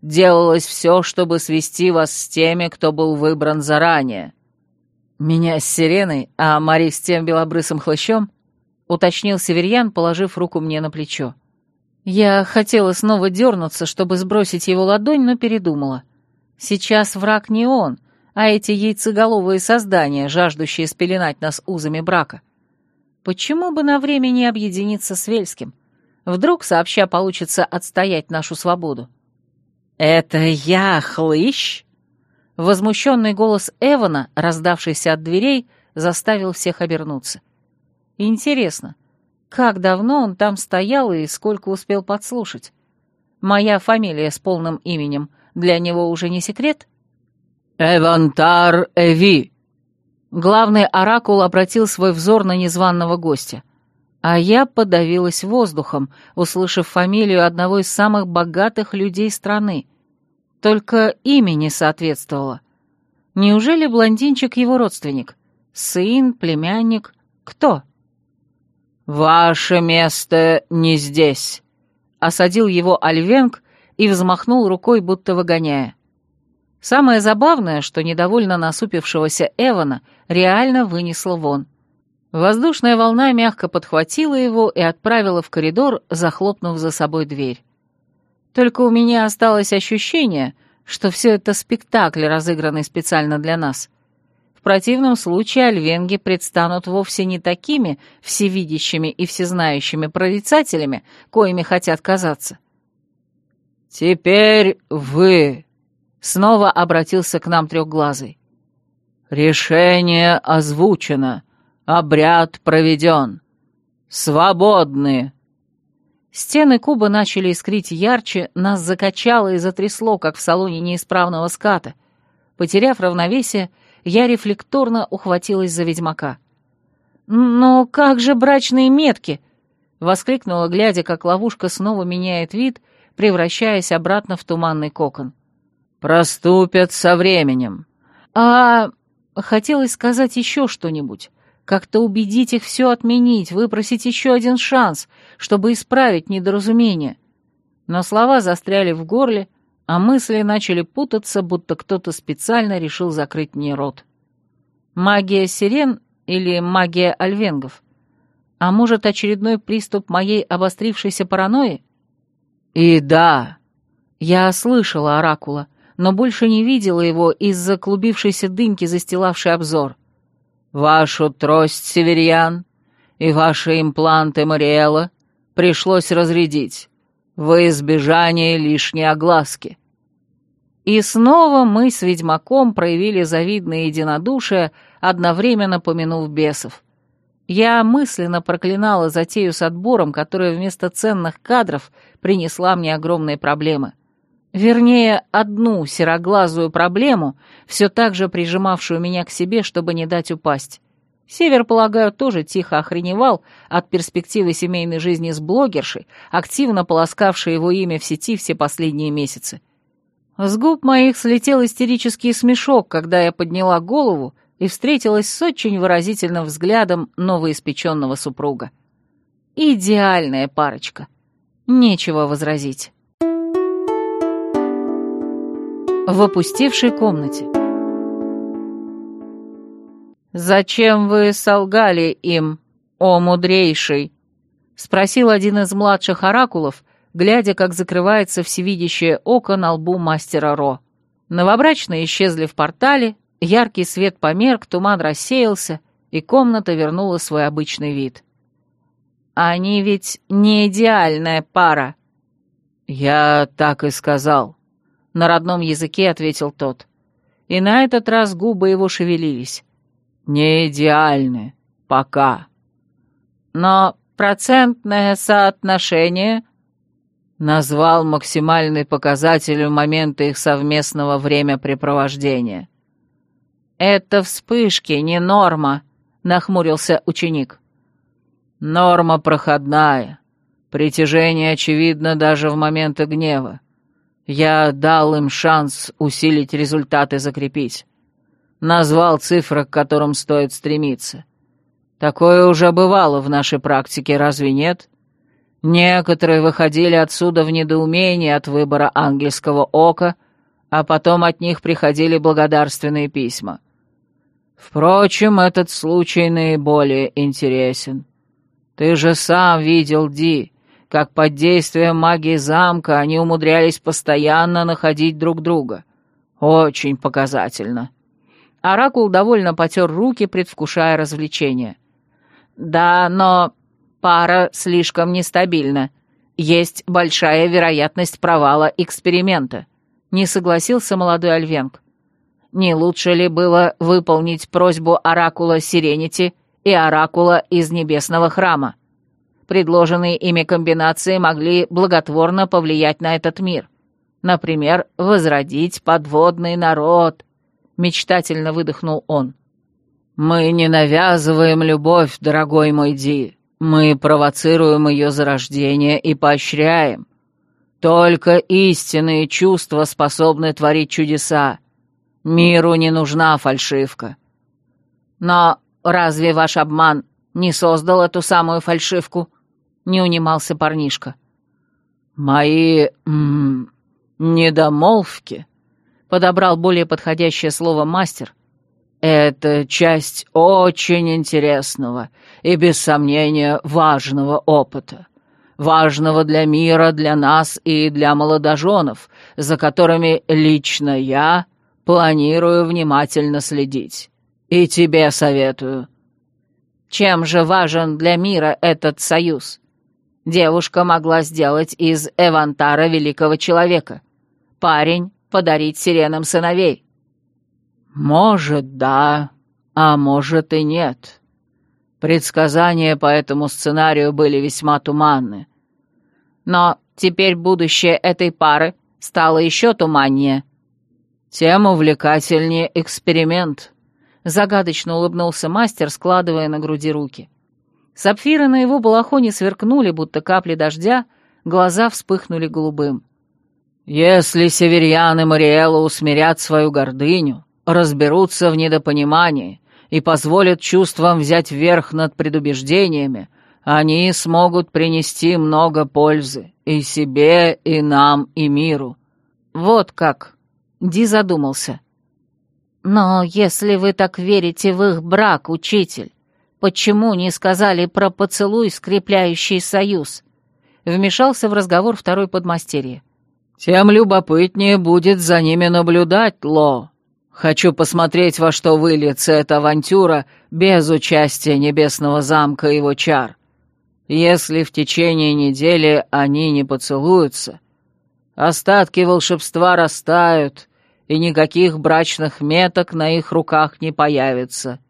делалось все, чтобы свести вас с теми, кто был выбран заранее. Меня с сиреной, а Мари с тем белобрысым хлыщом, уточнил Северьян, положив руку мне на плечо. Я хотела снова дернуться, чтобы сбросить его ладонь, но передумала. Сейчас враг не он, а эти яйцеголовые создания, жаждущие спеленать нас узами брака. Почему бы на время не объединиться с Вельским? Вдруг сообща получится отстоять нашу свободу. «Это я, хлыщ?» Возмущенный голос Эвана, раздавшийся от дверей, заставил всех обернуться. Интересно, как давно он там стоял и сколько успел подслушать? Моя фамилия с полным именем для него уже не секрет? «Эвантар Эви!» Главный оракул обратил свой взор на незваного гостя. А я подавилась воздухом, услышав фамилию одного из самых богатых людей страны. Только имя не соответствовало. Неужели блондинчик его родственник? Сын, племянник? Кто? «Ваше место не здесь», — осадил его Альвенг и взмахнул рукой, будто выгоняя. Самое забавное, что недовольно насупившегося Эвана реально вынесло вон. Воздушная волна мягко подхватила его и отправила в коридор, захлопнув за собой дверь. Только у меня осталось ощущение, что все это спектакль, разыгранный специально для нас. В противном случае альвенги предстанут вовсе не такими всевидящими и всезнающими прорицателями, коими хотят казаться. «Теперь вы...» — снова обратился к нам трехглазый. «Решение озвучено, обряд проведен. Свободны!» Стены куба начали искрить ярче, нас закачало и затрясло, как в салоне неисправного ската. Потеряв равновесие, я рефлекторно ухватилась за ведьмака. «Но как же брачные метки?» — воскликнула, глядя, как ловушка снова меняет вид, превращаясь обратно в туманный кокон. «Проступят со временем». «А...» — хотелось сказать еще что-нибудь. Как-то убедить их все отменить, выпросить еще один шанс, чтобы исправить недоразумение. Но слова застряли в горле, а мысли начали путаться, будто кто-то специально решил закрыть мне рот. Магия сирен или магия альвенгов? А может, очередной приступ моей обострившейся паранойи? И да, я слышала оракула, но больше не видела его из-за клубившейся дымки, застилавшей обзор. Вашу трость, Северьян, и ваши импланты Мариэла пришлось разрядить во избежание лишней огласки. И снова мы с ведьмаком проявили завидное единодушие, одновременно помянув бесов. Я мысленно проклинала затею с отбором, которая вместо ценных кадров принесла мне огромные проблемы. Вернее, одну сероглазую проблему, все так же прижимавшую меня к себе, чтобы не дать упасть. Север, полагаю, тоже тихо охреневал от перспективы семейной жизни с блогершей, активно полоскавшей его имя в сети все последние месяцы. С губ моих слетел истерический смешок, когда я подняла голову и встретилась с очень выразительным взглядом новоиспеченного супруга. Идеальная парочка. Нечего возразить. В опустевшей комнате. «Зачем вы солгали им, о мудрейший?» — спросил один из младших оракулов, глядя, как закрывается всевидящее око на лбу мастера Ро. Новобрачные исчезли в портале, яркий свет померк, туман рассеялся, и комната вернула свой обычный вид. «Они ведь не идеальная пара». «Я так и сказал», — на родном языке ответил тот. И на этот раз губы его шевелились. Не идеальны. Пока. Но процентное соотношение... Назвал максимальный показатель в момент их совместного времяпрепровождения. «Это вспышки, не норма», — нахмурился ученик. «Норма проходная. Притяжение очевидно даже в моменты гнева. Я дал им шанс усилить результаты закрепить назвал цифры, к которым стоит стремиться. Такое уже бывало в нашей практике, разве нет? Некоторые выходили отсюда в недоумении от выбора ангельского ока, а потом от них приходили благодарственные письма. Впрочем, этот случай наиболее интересен. Ты же сам видел, Ди, как под действием магии замка они умудрялись постоянно находить друг друга. Очень показательно. Оракул довольно потер руки, предвкушая развлечение. «Да, но пара слишком нестабильна. Есть большая вероятность провала эксперимента», — не согласился молодой Альвенг. «Не лучше ли было выполнить просьбу Оракула Сиренити и Оракула из Небесного Храма?» Предложенные ими комбинации могли благотворно повлиять на этот мир. Например, возродить подводный народ. Мечтательно выдохнул он. «Мы не навязываем любовь, дорогой мой Ди. Мы провоцируем ее зарождение и поощряем. Только истинные чувства способны творить чудеса. Миру не нужна фальшивка. Но разве ваш обман не создал эту самую фальшивку?» — не унимался парнишка. «Мои... Недомолвки», — подобрал более подходящее слово мастер. «Это часть очень интересного и, без сомнения, важного опыта. Важного для мира, для нас и для молодоженов, за которыми лично я планирую внимательно следить. И тебе советую». «Чем же важен для мира этот союз?» Девушка могла сделать из Эвантара великого человека. Парень — подарить сиренам сыновей. Может, да, а может и нет. Предсказания по этому сценарию были весьма туманны. Но теперь будущее этой пары стало еще туманнее. Тем увлекательнее эксперимент. Загадочно улыбнулся мастер, складывая на груди руки. Сапфиры на его балахоне сверкнули, будто капли дождя, глаза вспыхнули голубым. «Если Северьян и Мариэла усмирят свою гордыню, разберутся в недопонимании и позволят чувствам взять верх над предубеждениями, они смогут принести много пользы и себе, и нам, и миру». «Вот как!» — Ди задумался. «Но если вы так верите в их брак, учитель, «Почему не сказали про поцелуй, скрепляющий союз?» Вмешался в разговор второй подмастерье. «Тем любопытнее будет за ними наблюдать, Ло. Хочу посмотреть, во что выльется эта авантюра без участия Небесного замка и его чар. Если в течение недели они не поцелуются, остатки волшебства растают, и никаких брачных меток на их руках не появится».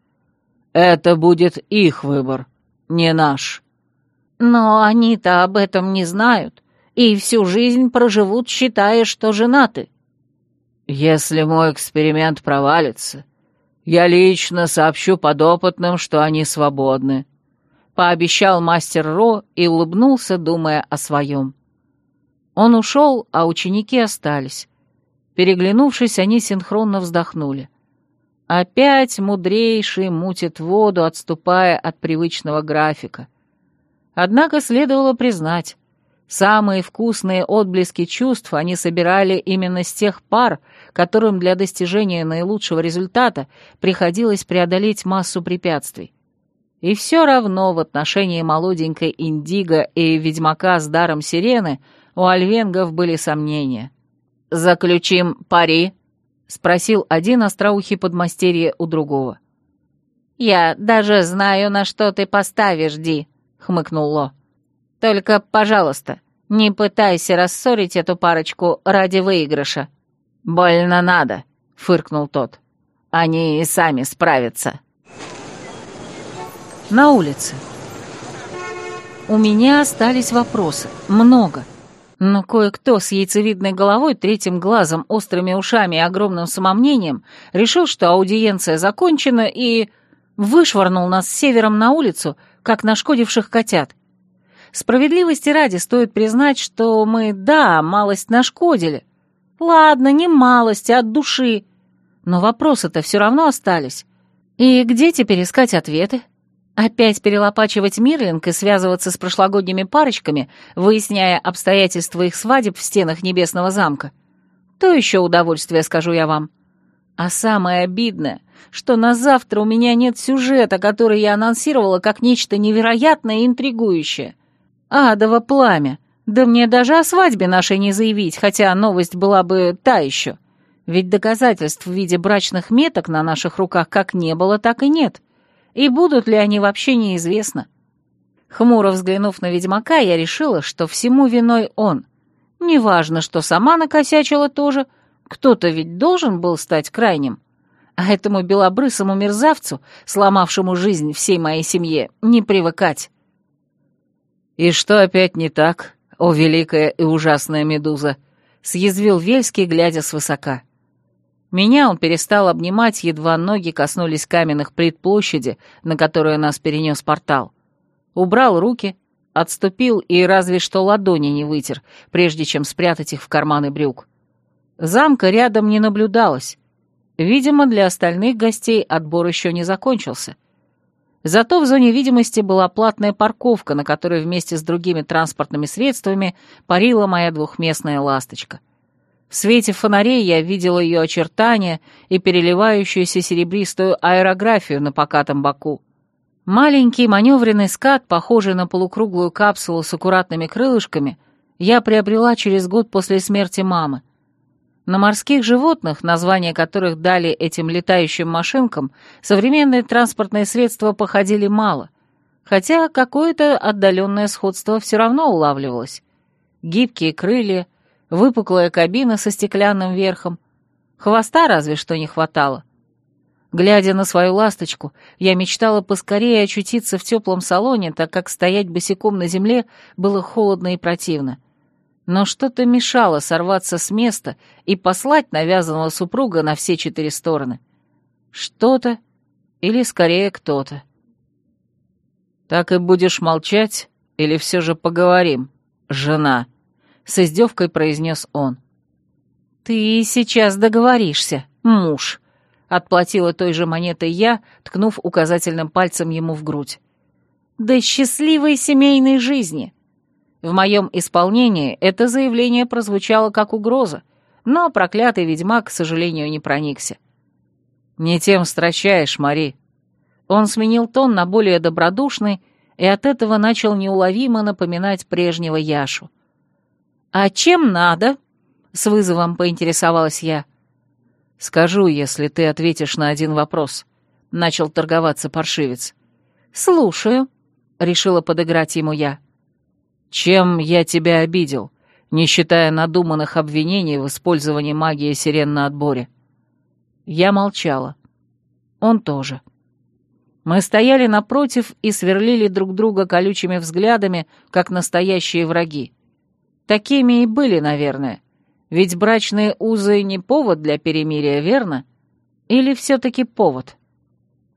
Это будет их выбор, не наш. Но они-то об этом не знают и всю жизнь проживут, считая, что женаты. Если мой эксперимент провалится, я лично сообщу подопытным, что они свободны. Пообещал мастер Ро и улыбнулся, думая о своем. Он ушел, а ученики остались. Переглянувшись, они синхронно вздохнули. Опять мудрейший мутит воду, отступая от привычного графика. Однако следовало признать, самые вкусные отблески чувств они собирали именно с тех пар, которым для достижения наилучшего результата приходилось преодолеть массу препятствий. И все равно в отношении молоденькой Индиго и ведьмака с даром сирены у альвенгов были сомнения. «Заключим пари», — спросил один остроухий подмастерье у другого. «Я даже знаю, на что ты поставишь, Ди», — хмыкнул Ло. «Только, пожалуйста, не пытайся рассорить эту парочку ради выигрыша». «Больно надо», — фыркнул тот. «Они и сами справятся». На улице. У меня остались вопросы. Много. Но кое-кто с яйцевидной головой, третьим глазом, острыми ушами и огромным самомнением решил, что аудиенция закончена, и вышвырнул нас с севером на улицу, как нашкодивших котят. Справедливости ради стоит признать, что мы, да, малость нашкодили. Ладно, не малость, а от души. Но вопросы-то все равно остались. И где теперь искать ответы? Опять перелопачивать Мирлинг и связываться с прошлогодними парочками, выясняя обстоятельства их свадеб в стенах Небесного замка. То еще удовольствие, скажу я вам. А самое обидное, что на завтра у меня нет сюжета, который я анонсировала как нечто невероятное и интригующее. Адово пламя! Да мне даже о свадьбе нашей не заявить, хотя новость была бы та еще. Ведь доказательств в виде брачных меток на наших руках как не было, так и нет. И будут ли они вообще неизвестно. Хмуро взглянув на ведьмака, я решила, что всему виной он. Неважно, что сама накосячила тоже, кто-то ведь должен был стать крайним. А этому белобрысому мерзавцу, сломавшему жизнь всей моей семье, не привыкать. «И что опять не так, о великая и ужасная медуза?» — съязвил Вельский, глядя свысока. Меня он перестал обнимать, едва ноги коснулись каменных плит площади, на которую нас перенес портал. Убрал руки, отступил и разве что ладони не вытер, прежде чем спрятать их в карманы брюк. Замка рядом не наблюдалось. Видимо, для остальных гостей отбор еще не закончился. Зато в зоне видимости была платная парковка, на которой вместе с другими транспортными средствами парила моя двухместная ласточка — в свете фонарей я видела ее очертания и переливающуюся серебристую аэрографию на покатом боку. Маленький маневренный скат, похожий на полукруглую капсулу с аккуратными крылышками, я приобрела через год после смерти мамы. На морских животных, названия которых дали этим летающим машинкам, современные транспортные средства походили мало, хотя какое-то отдаленное сходство все равно улавливалось. Гибкие крылья, выпуклая кабина со стеклянным верхом. Хвоста разве что не хватало. Глядя на свою ласточку, я мечтала поскорее очутиться в теплом салоне, так как стоять босиком на земле было холодно и противно. Но что-то мешало сорваться с места и послать навязанного супруга на все четыре стороны. Что-то или, скорее, кто-то. «Так и будешь молчать или все же поговорим, жена?» — с издевкой произнес он. «Ты сейчас договоришься, муж», — отплатила той же монетой я, ткнув указательным пальцем ему в грудь. «Да счастливой семейной жизни!» В моем исполнении это заявление прозвучало как угроза, но проклятый ведьмак, к сожалению, не проникся. «Не тем стращаешь, Мари». Он сменил тон на более добродушный и от этого начал неуловимо напоминать прежнего Яшу. «А чем надо?» — с вызовом поинтересовалась я. «Скажу, если ты ответишь на один вопрос», — начал торговаться паршивец. «Слушаю», — решила подыграть ему я. «Чем я тебя обидел, не считая надуманных обвинений в использовании магии сирен на отборе?» Я молчала. Он тоже. Мы стояли напротив и сверлили друг друга колючими взглядами, как настоящие враги. Такими и были, наверное. Ведь брачные узы не повод для перемирия, верно? Или все-таки повод?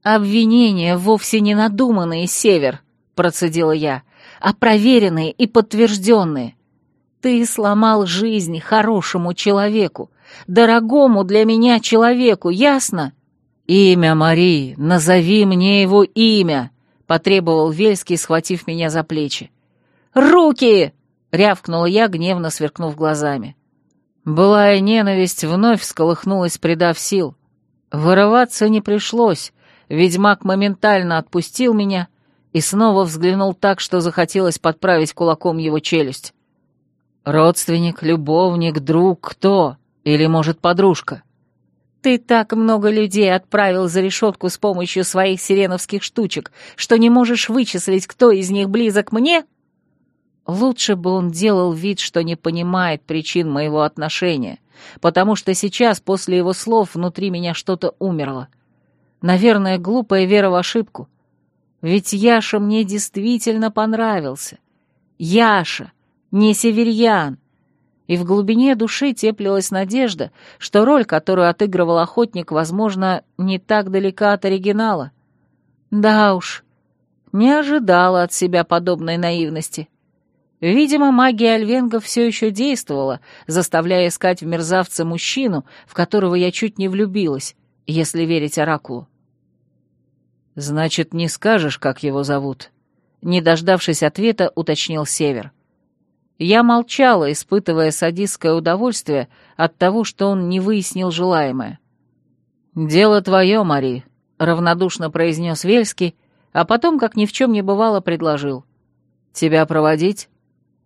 Обвинения вовсе не надуманные, Север, процедила я, а проверенные и подтвержденные. Ты сломал жизнь хорошему человеку, дорогому для меня человеку, ясно? Имя Марии, назови мне его имя, потребовал Вельский, схватив меня за плечи. «Руки!» — рявкнула я, гневно сверкнув глазами. Былая ненависть вновь всколыхнулась, придав сил. Вырываться не пришлось, ведьмак моментально отпустил меня и снова взглянул так, что захотелось подправить кулаком его челюсть. «Родственник, любовник, друг, кто? Или, может, подружка?» «Ты так много людей отправил за решетку с помощью своих сиреновских штучек, что не можешь вычислить, кто из них близок мне?» Лучше бы он делал вид, что не понимает причин моего отношения, потому что сейчас, после его слов, внутри меня что-то умерло. Наверное, глупая вера в ошибку. Ведь Яша мне действительно понравился. Яша, не северьян. И в глубине души теплилась надежда, что роль, которую отыгрывал охотник, возможно, не так далека от оригинала. Да уж, не ожидала от себя подобной наивности. Видимо, магия альвенгов все еще действовала, заставляя искать в мерзавце мужчину, в которого я чуть не влюбилась, если верить Оракулу. «Значит, не скажешь, как его зовут?» Не дождавшись ответа, уточнил Север. Я молчала, испытывая садистское удовольствие от того, что он не выяснил желаемое. «Дело твое, Мари», — равнодушно произнес Вельский, а потом, как ни в чем не бывало, предложил. Тебя проводить?»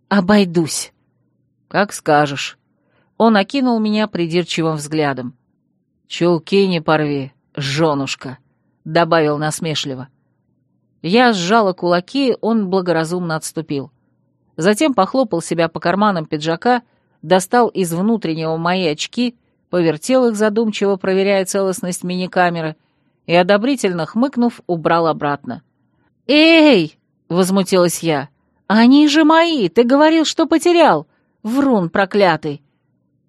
«Обойдусь». «Как скажешь». Он окинул меня придирчивым взглядом. «Чулки не порви, женушка», — добавил насмешливо. Я сжала кулаки, он благоразумно отступил. Затем похлопал себя по карманам пиджака, достал из внутреннего мои очки, повертел их задумчиво, проверяя целостность мини-камеры, и, одобрительно хмыкнув, убрал обратно. «Эй!» — возмутилась я. «Они же мои! Ты говорил, что потерял! Врун проклятый!»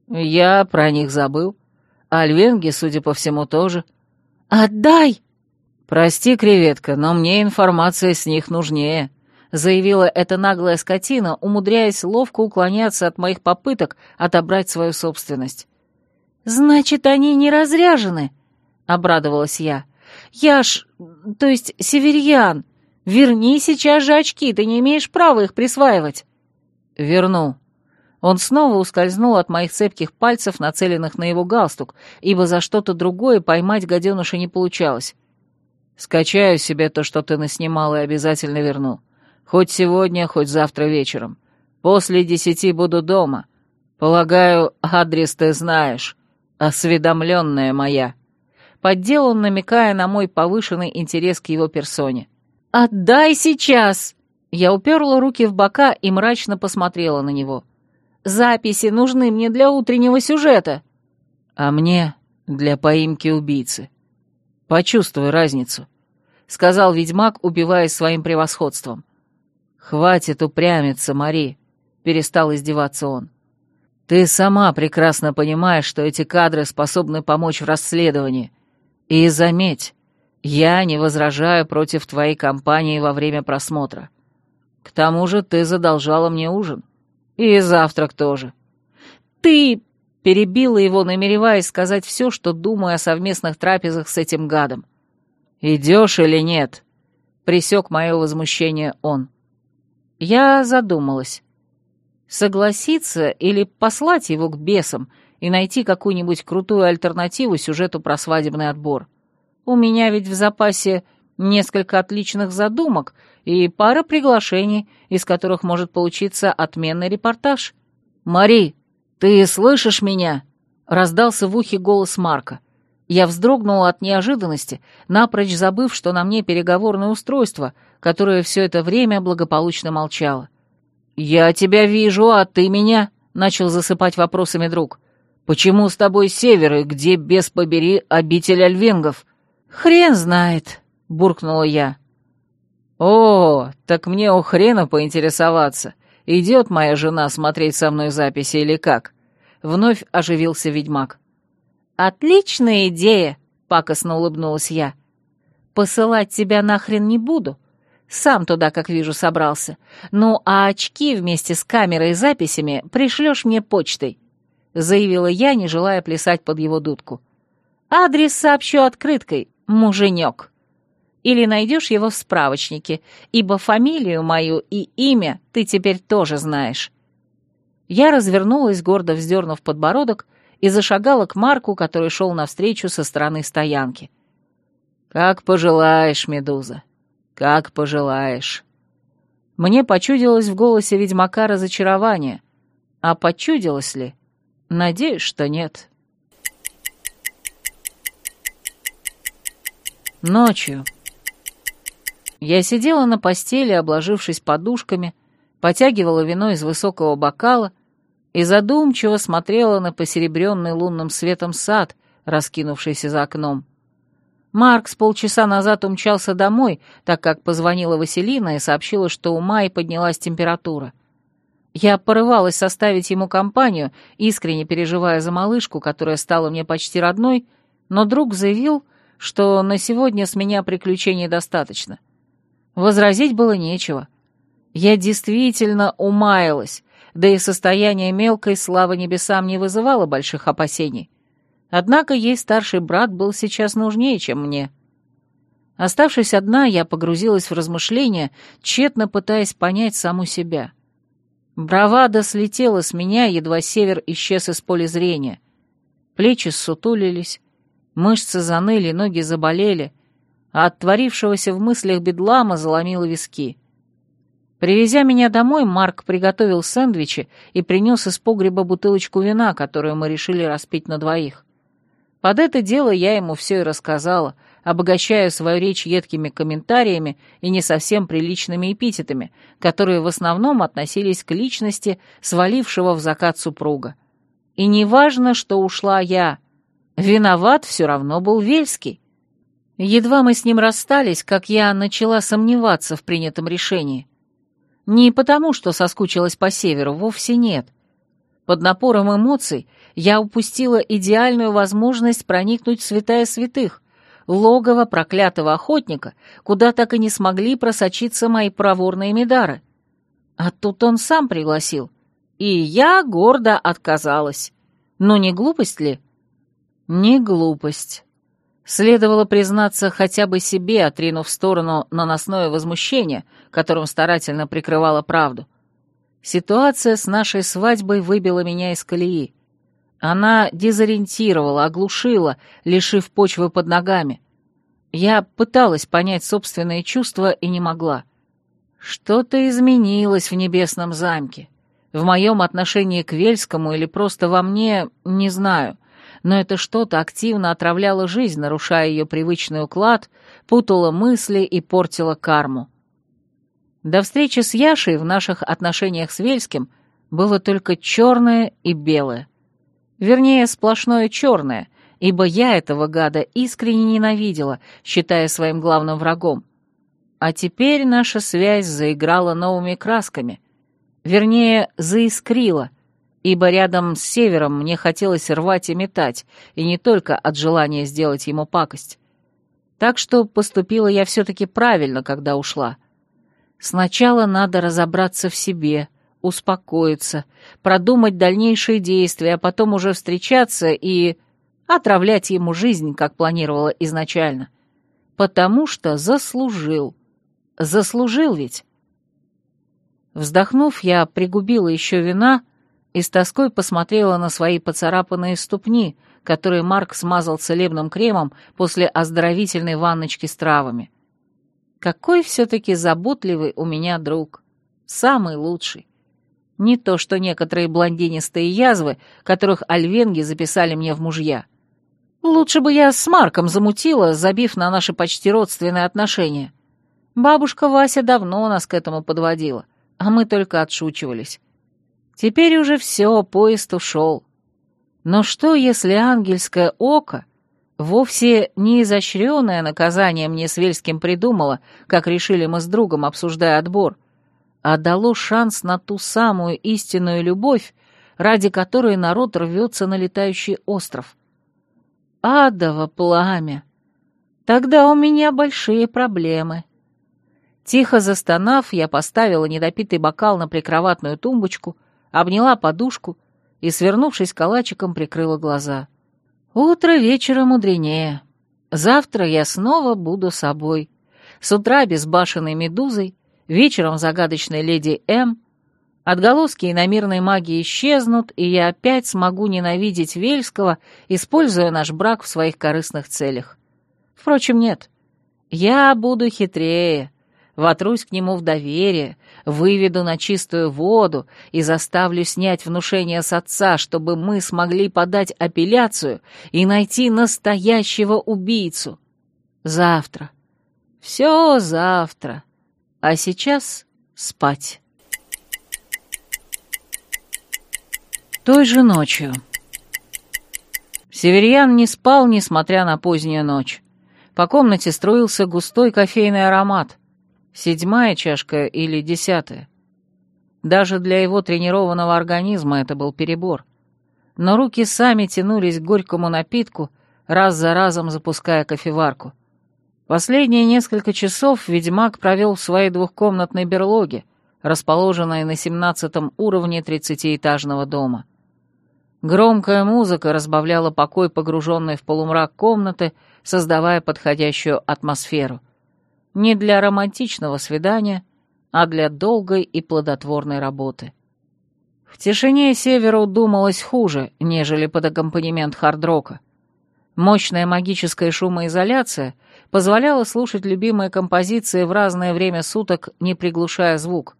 «Я про них забыл. Альвенги, судя по всему, тоже». «Отдай!» «Прости, креветка, но мне информация с них нужнее», — заявила эта наглая скотина, умудряясь ловко уклоняться от моих попыток отобрать свою собственность. «Значит, они не разряжены», — обрадовалась я. «Я ж... то есть северьян. Верни сейчас же очки, ты не имеешь права их присваивать». «Верну». Он снова ускользнул от моих цепких пальцев, нацеленных на его галстук, ибо за что-то другое поймать гаденыша не получалось. «Скачаю себе то, что ты наснимал, и обязательно верну. Хоть сегодня, хоть завтра вечером. После десяти буду дома. Полагаю, адрес ты знаешь. Осведомленная моя». Поддел он, намекая на мой повышенный интерес к его персоне. «Отдай сейчас!» Я уперла руки в бока и мрачно посмотрела на него. «Записи нужны мне для утреннего сюжета». «А мне для поимки убийцы. Почувствуй разницу», — сказал ведьмак, убиваясь своим превосходством. «Хватит упрямиться, Мари», — перестал издеваться он. «Ты сама прекрасно понимаешь, что эти кадры способны помочь в расследовании. И заметь, я не возражаю против твоей компании во время просмотра. К тому же ты задолжала мне ужин. И завтрак тоже. Ты перебила его, намереваясь сказать все, что думаю о совместных трапезах с этим гадом. «Идешь или нет?» — присек мое возмущение он. Я задумалась. Согласиться или послать его к бесам и найти какую-нибудь крутую альтернативу сюжету про свадебный отбор. У меня ведь в запасе несколько отличных задумок и пара приглашений, из которых может получиться отменный репортаж. «Мари, ты слышишь меня?» — раздался в ухе голос Марка. Я вздрогнула от неожиданности, напрочь забыв, что на мне переговорное устройство, которое все это время благополучно молчало. «Я тебя вижу, а ты меня?» — начал засыпать вопросами друг. «Почему с тобой север и где, без побери, обитель альвенгов?» «Хрен знает», — буркнула я. «О, так мне у хрена поинтересоваться, идет моя жена смотреть со мной записи или как?» Вновь оживился ведьмак. «Отличная идея», — пакостно улыбнулась я. «Посылать тебя нахрен не буду. Сам туда, как вижу, собрался. Ну, а очки вместе с камерой и записями пришлешь мне почтой», — заявила я, не желая плясать под его дудку. «Адрес сообщу открыткой, муженек. Или найдешь его в справочнике, ибо фамилию мою и имя ты теперь тоже знаешь». Я развернулась, гордо вздернув подбородок, и зашагала к Марку, который шел навстречу со стороны стоянки. «Как пожелаешь, Медуза, как пожелаешь». Мне почудилось в голосе ведьмака разочарование. А почудилось ли? Надеюсь, что нет. Ночью. Я сидела на постели, обложившись подушками, потягивала вино из высокого бокала и задумчиво смотрела на посеребренный лунным светом сад, раскинувшийся за окном. Марк с полчаса назад умчался домой, так как позвонила Василина и сообщила, что у Майи поднялась температура. Я порывалась составить ему компанию, искренне переживая за малышку, которая стала мне почти родной, но друг заявил, что на сегодня с меня приключений достаточно. Возразить было нечего. Я действительно умаялась, да и состояние мелкой, слава небесам, не вызывало больших опасений. Однако ей старший брат был сейчас нужнее, чем мне. Оставшись одна, я погрузилась в размышления, тщетно пытаясь понять саму себя. Бравада слетела с меня, едва север исчез из поля зрения. Плечи ссутулились, Мышцы заныли, ноги заболели, а от творившегося в мыслях бедлама заломило виски. Привезя меня домой, Марк приготовил сэндвичи и принес из погреба бутылочку вина, которую мы решили распить на двоих. Под это дело я ему все и рассказала, обогащая свою речь едкими комментариями и не совсем приличными эпитетами, которые в основном относились к личности, свалившего в закат супруга. И не важно, что ушла я. Виноват все равно был Вельский. Едва мы с ним расстались, как я начала сомневаться в принятом решении. Не потому, что соскучилась по северу, вовсе нет. Под напором эмоций я упустила идеальную возможность проникнуть в святая святых, логово проклятого охотника, куда так и не смогли просочиться мои проворные медары. А тут он сам пригласил, и я гордо отказалась. Ну не глупость ли? Не глупость. Следовало признаться хотя бы себе, отринув в сторону наносное возмущение, которым старательно прикрывала правду. Ситуация с нашей свадьбой выбила меня из колеи. Она дезориентировала, оглушила, лишив почвы под ногами. Я пыталась понять собственные чувства и не могла. Что-то изменилось в небесном замке. В моем отношении к Вельскому или просто во мне, не знаю но это что-то активно отравляло жизнь, нарушая ее привычный уклад, путало мысли и портило карму. До встречи с Яшей в наших отношениях с Вельским было только черное и белое. Вернее, сплошное черное, ибо я этого гада искренне ненавидела, считая своим главным врагом. А теперь наша связь заиграла новыми красками. Вернее, заискрила — ибо рядом с севером мне хотелось рвать и метать, и не только от желания сделать ему пакость. Так что поступила я все-таки правильно, когда ушла. Сначала надо разобраться в себе, успокоиться, продумать дальнейшие действия, а потом уже встречаться и отравлять ему жизнь, как планировала изначально. Потому что заслужил. Заслужил ведь. Вздохнув, я пригубила еще вина, и с тоской посмотрела на свои поцарапанные ступни, которые Марк смазал целебным кремом после оздоровительной ванночки с травами. Какой все-таки заботливый у меня друг. Самый лучший. Не то, что некоторые блондинистые язвы, которых альвенги записали мне в мужья. Лучше бы я с Марком замутила, забив на наши почти родственные отношения. Бабушка Вася давно нас к этому подводила, а мы только отшучивались. Теперь уже все, поезд ушел. Но что, если ангельское око вовсе не изощренное наказание мне с Вельским придумало, как решили мы с другом, обсуждая отбор, а дало шанс на ту самую истинную любовь, ради которой народ рвется на летающий остров? Адово пламя! Тогда у меня большие проблемы. Тихо застонав, я поставила недопитый бокал на прикроватную тумбочку — обняла подушку и, свернувшись калачиком, прикрыла глаза. Утро вечера мудренее. Завтра я снова буду собой. С утра безбашенной медузой, вечером загадочной леди М. Отголоски иномирной магии исчезнут, и я опять смогу ненавидеть Вельского, используя наш брак в своих корыстных целях. Впрочем, нет. Я буду хитрее, вотрусь к нему в доверие, выведу на чистую воду и заставлю снять внушение с отца, чтобы мы смогли подать апелляцию и найти настоящего убийцу. Завтра. Все завтра. А сейчас спать. Той же ночью. Северьян не спал, несмотря на позднюю ночь. По комнате струился густой кофейный аромат — Седьмая чашка или десятая. Даже для его тренированного организма это был перебор. Но руки сами тянулись к горькому напитку, раз за разом запуская кофеварку. Последние несколько часов ведьмак провел в своей двухкомнатной берлоге, расположенной на семнадцатом уровне тридцатиэтажного дома. Громкая музыка разбавляла покой, погруженной в полумрак комнаты, создавая подходящую атмосферу — не для романтичного свидания, а для долгой и плодотворной работы. В тишине Северу думалось хуже, нежели под аккомпанемент хардрока. Мощная магическая шумоизоляция позволяла слушать любимые композиции в разное время суток, не приглушая звук.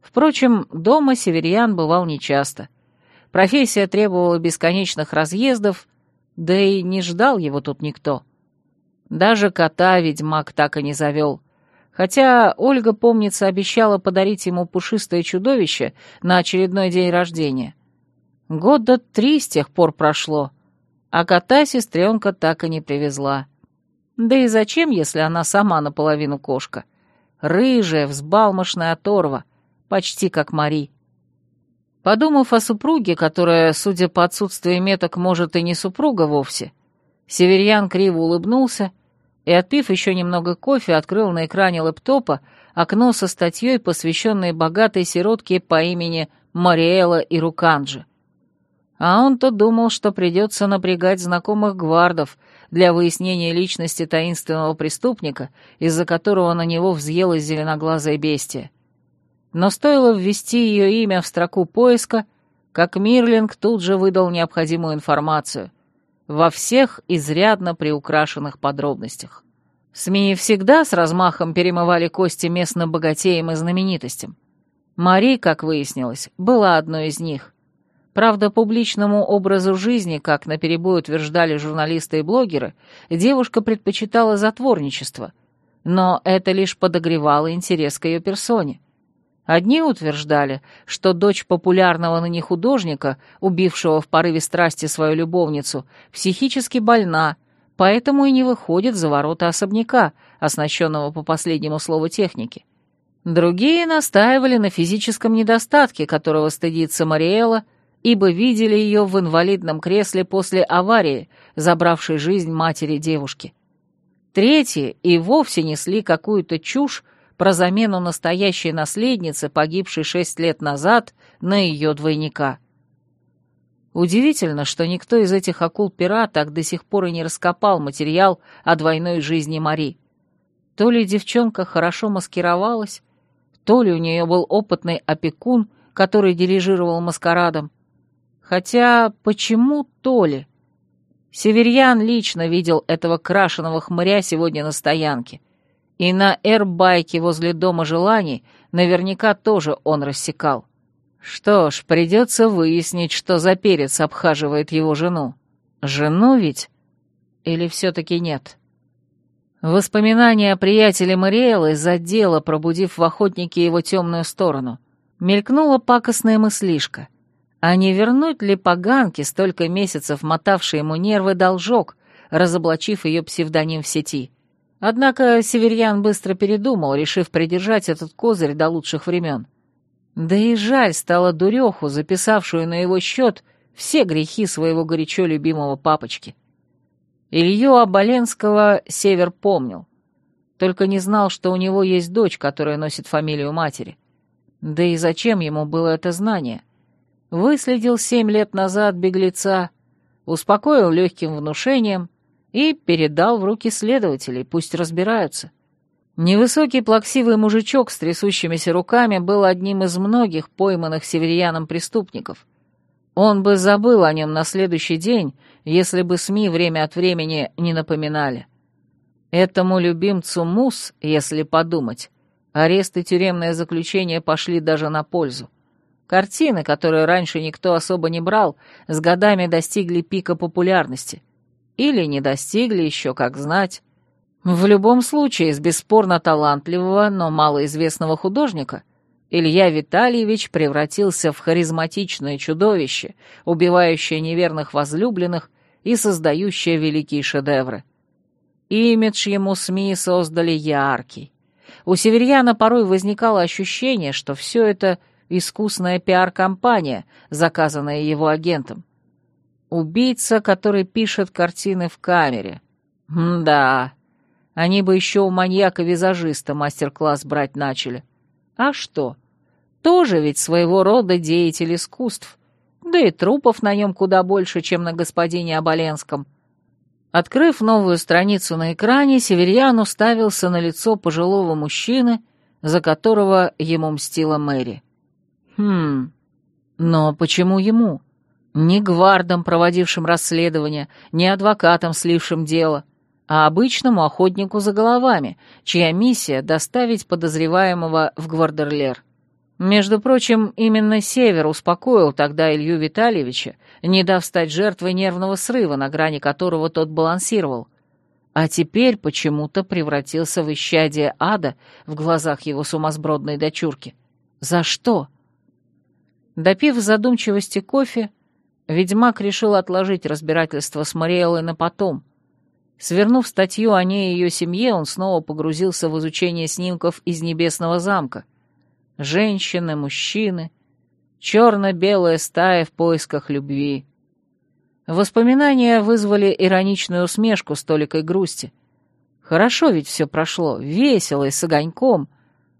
Впрочем, дома Северьян бывал нечасто. Профессия требовала бесконечных разъездов, да и не ждал его тут никто. Даже кота ведьмак так и не завел, хотя Ольга, помнится, обещала подарить ему пушистое чудовище на очередной день рождения. Года три с тех пор прошло, а кота сестренка так и не привезла. Да и зачем, если она сама наполовину кошка? Рыжая, взбалмошная оторва, почти как Мари. Подумав о супруге, которая, судя по отсутствию меток, может и не супруга вовсе, Северьян криво улыбнулся и, отпив еще немного кофе, открыл на экране лэптопа окно со статьей, посвященной богатой сиротке по имени Мариэла Ируканджи. А он-то думал, что придется напрягать знакомых гвардов для выяснения личности таинственного преступника, из-за которого на него взъелась зеленоглазая бестия. Но стоило ввести ее имя в строку поиска, как Мирлинг тут же выдал необходимую информацию во всех изрядно приукрашенных подробностях. СМИ всегда с размахом перемывали кости местным богатеям и знаменитостям. Мари, как выяснилось, была одной из них. Правда, публичному образу жизни, как наперебой утверждали журналисты и блогеры, девушка предпочитала затворничество, но это лишь подогревало интерес к ее персоне. Одни утверждали, что дочь популярного ныне художника, убившего в порыве страсти свою любовницу, психически больна, поэтому и не выходит за ворота особняка, оснащенного по последнему слову техники. Другие настаивали на физическом недостатке, которого стыдится Мариэла, ибо видели ее в инвалидном кресле после аварии, забравшей жизнь матери девушки. Третьи и вовсе несли какую-то чушь, про замену настоящей наследницы, погибшей шесть лет назад, на ее двойника. Удивительно, что никто из этих акул-пера так до сих пор и не раскопал материал о двойной жизни Мари. То ли девчонка хорошо маскировалась, то ли у нее был опытный опекун, который дирижировал маскарадом. Хотя почему то ли? Северьян лично видел этого крашеного хмыря сегодня на стоянке. И на эрбайке возле Дома желаний наверняка тоже он рассекал. Что ж, придется выяснить, что за перец обхаживает его жену. Жену ведь? Или все-таки нет? Воспоминания о приятеле Мариэлы задело, пробудив в охотнике его темную сторону. Мелькнула пакостная мыслишка. А не вернуть ли поганке, столько месяцев мотавшей ему нервы, должок, разоблачив ее псевдоним в сети? Однако Северьян быстро передумал, решив придержать этот козырь до лучших времен. Да и жаль стало дуреху, записавшую на его счет все грехи своего горячо любимого папочки. Илью Оболенского Север помнил, только не знал, что у него есть дочь, которая носит фамилию матери. Да и зачем ему было это знание? Выследил семь лет назад беглеца, успокоил легким внушением — и передал в руки следователей, пусть разбираются. Невысокий плаксивый мужичок с трясущимися руками был одним из многих пойманных северяном преступников. Он бы забыл о нем на следующий день, если бы СМИ время от времени не напоминали. Этому любимцу Мус, если подумать, арест и тюремное заключение пошли даже на пользу. Картины, которые раньше никто особо не брал, с годами достигли пика популярности. Или не достигли еще, как знать. В любом случае, из бесспорно талантливого, но малоизвестного художника Илья Витальевич превратился в харизматичное чудовище, убивающее неверных возлюбленных и создающее великие шедевры. Имидж ему СМИ создали яркий. У Северьяна порой возникало ощущение, что все это искусная пиар-компания, заказанная его агентом. Убийца, который пишет картины в камере. М да, они бы еще у маньяка-визажиста мастер-класс брать начали. А что? Тоже ведь своего рода деятель искусств. Да и трупов на нем куда больше, чем на господине Оболенском. Открыв новую страницу на экране, Северьян уставился на лицо пожилого мужчины, за которого ему мстила Мэри. Хм, но почему ему? Ни гвардам, проводившим расследование, ни адвокатам, слившим дело, а обычному охотнику за головами, чья миссия — доставить подозреваемого в Гвардерлер. Между прочим, именно Север успокоил тогда Илью Витальевича, не дав стать жертвой нервного срыва, на грани которого тот балансировал, а теперь почему-то превратился в исчадие ада в глазах его сумасбродной дочурки. За что? Допив задумчивости кофе, ведьмак решил отложить разбирательство с Мариэллой на потом. Свернув статью о ней и ее семье, он снова погрузился в изучение снимков из Небесного замка. Женщины, мужчины, черно-белая стая в поисках любви. Воспоминания вызвали ироничную усмешку с толикой грусти. Хорошо ведь все прошло, весело и с огоньком,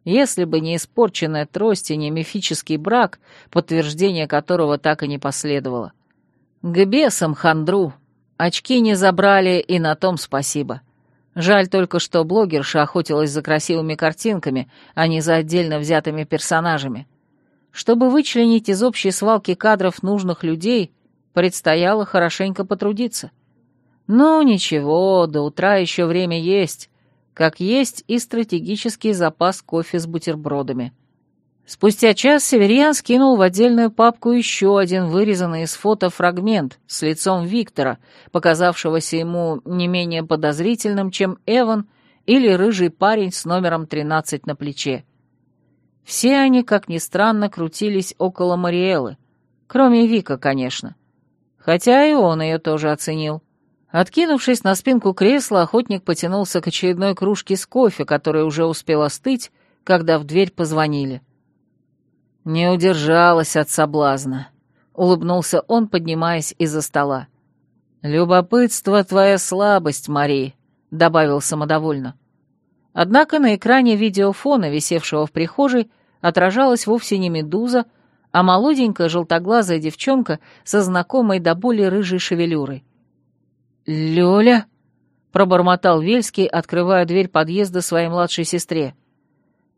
если бы не испорченная трость и не мифический брак, подтверждение которого так и не последовало. К бесам хандру. Очки не забрали, и на том спасибо. Жаль только, что блогерша охотилась за красивыми картинками, а не за отдельно взятыми персонажами. Чтобы вычленить из общей свалки кадров нужных людей, предстояло хорошенько потрудиться. Ну, ничего, до утра еще время есть, как есть и стратегический запас кофе с бутербродами. Спустя час Северьян скинул в отдельную папку еще один вырезанный из фото фрагмент с лицом Виктора, показавшегося ему не менее подозрительным, чем Эван или рыжий парень с номером 13 на плече. Все они, как ни странно, крутились около Мариэлы, кроме Вика, конечно. Хотя и он ее тоже оценил. Откинувшись на спинку кресла, охотник потянулся к очередной кружке с кофе, которая уже успела остыть, когда в дверь позвонили. «Не удержалась от соблазна», — улыбнулся он, поднимаясь из-за стола. «Любопытство — твоя слабость, Мари», — добавил самодовольно. Однако на экране видеофона, висевшего в прихожей, отражалась вовсе не медуза, а молоденькая желтоглазая девчонка со знакомой до боли рыжей шевелюрой. «Лёля?» — пробормотал Вельский, открывая дверь подъезда своей младшей сестре.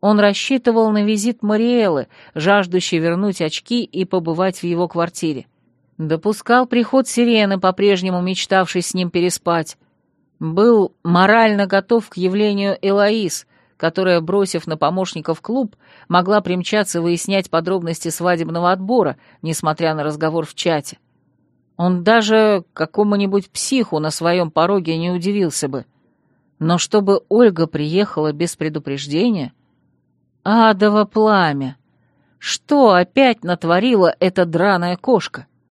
Он рассчитывал на визит Мариэлы, жаждущей вернуть очки и побывать в его квартире. Допускал приход сирены, по-прежнему мечтавшей с ним переспать. Был морально готов к явлению Элоиз, которая, бросив на помощников клуб, могла примчаться выяснять подробности свадебного отбора, несмотря на разговор в чате. Он даже какому-нибудь психу на своем пороге не удивился бы. Но чтобы Ольга приехала без предупреждения... Адово пламя! Что опять натворила эта драная кошка?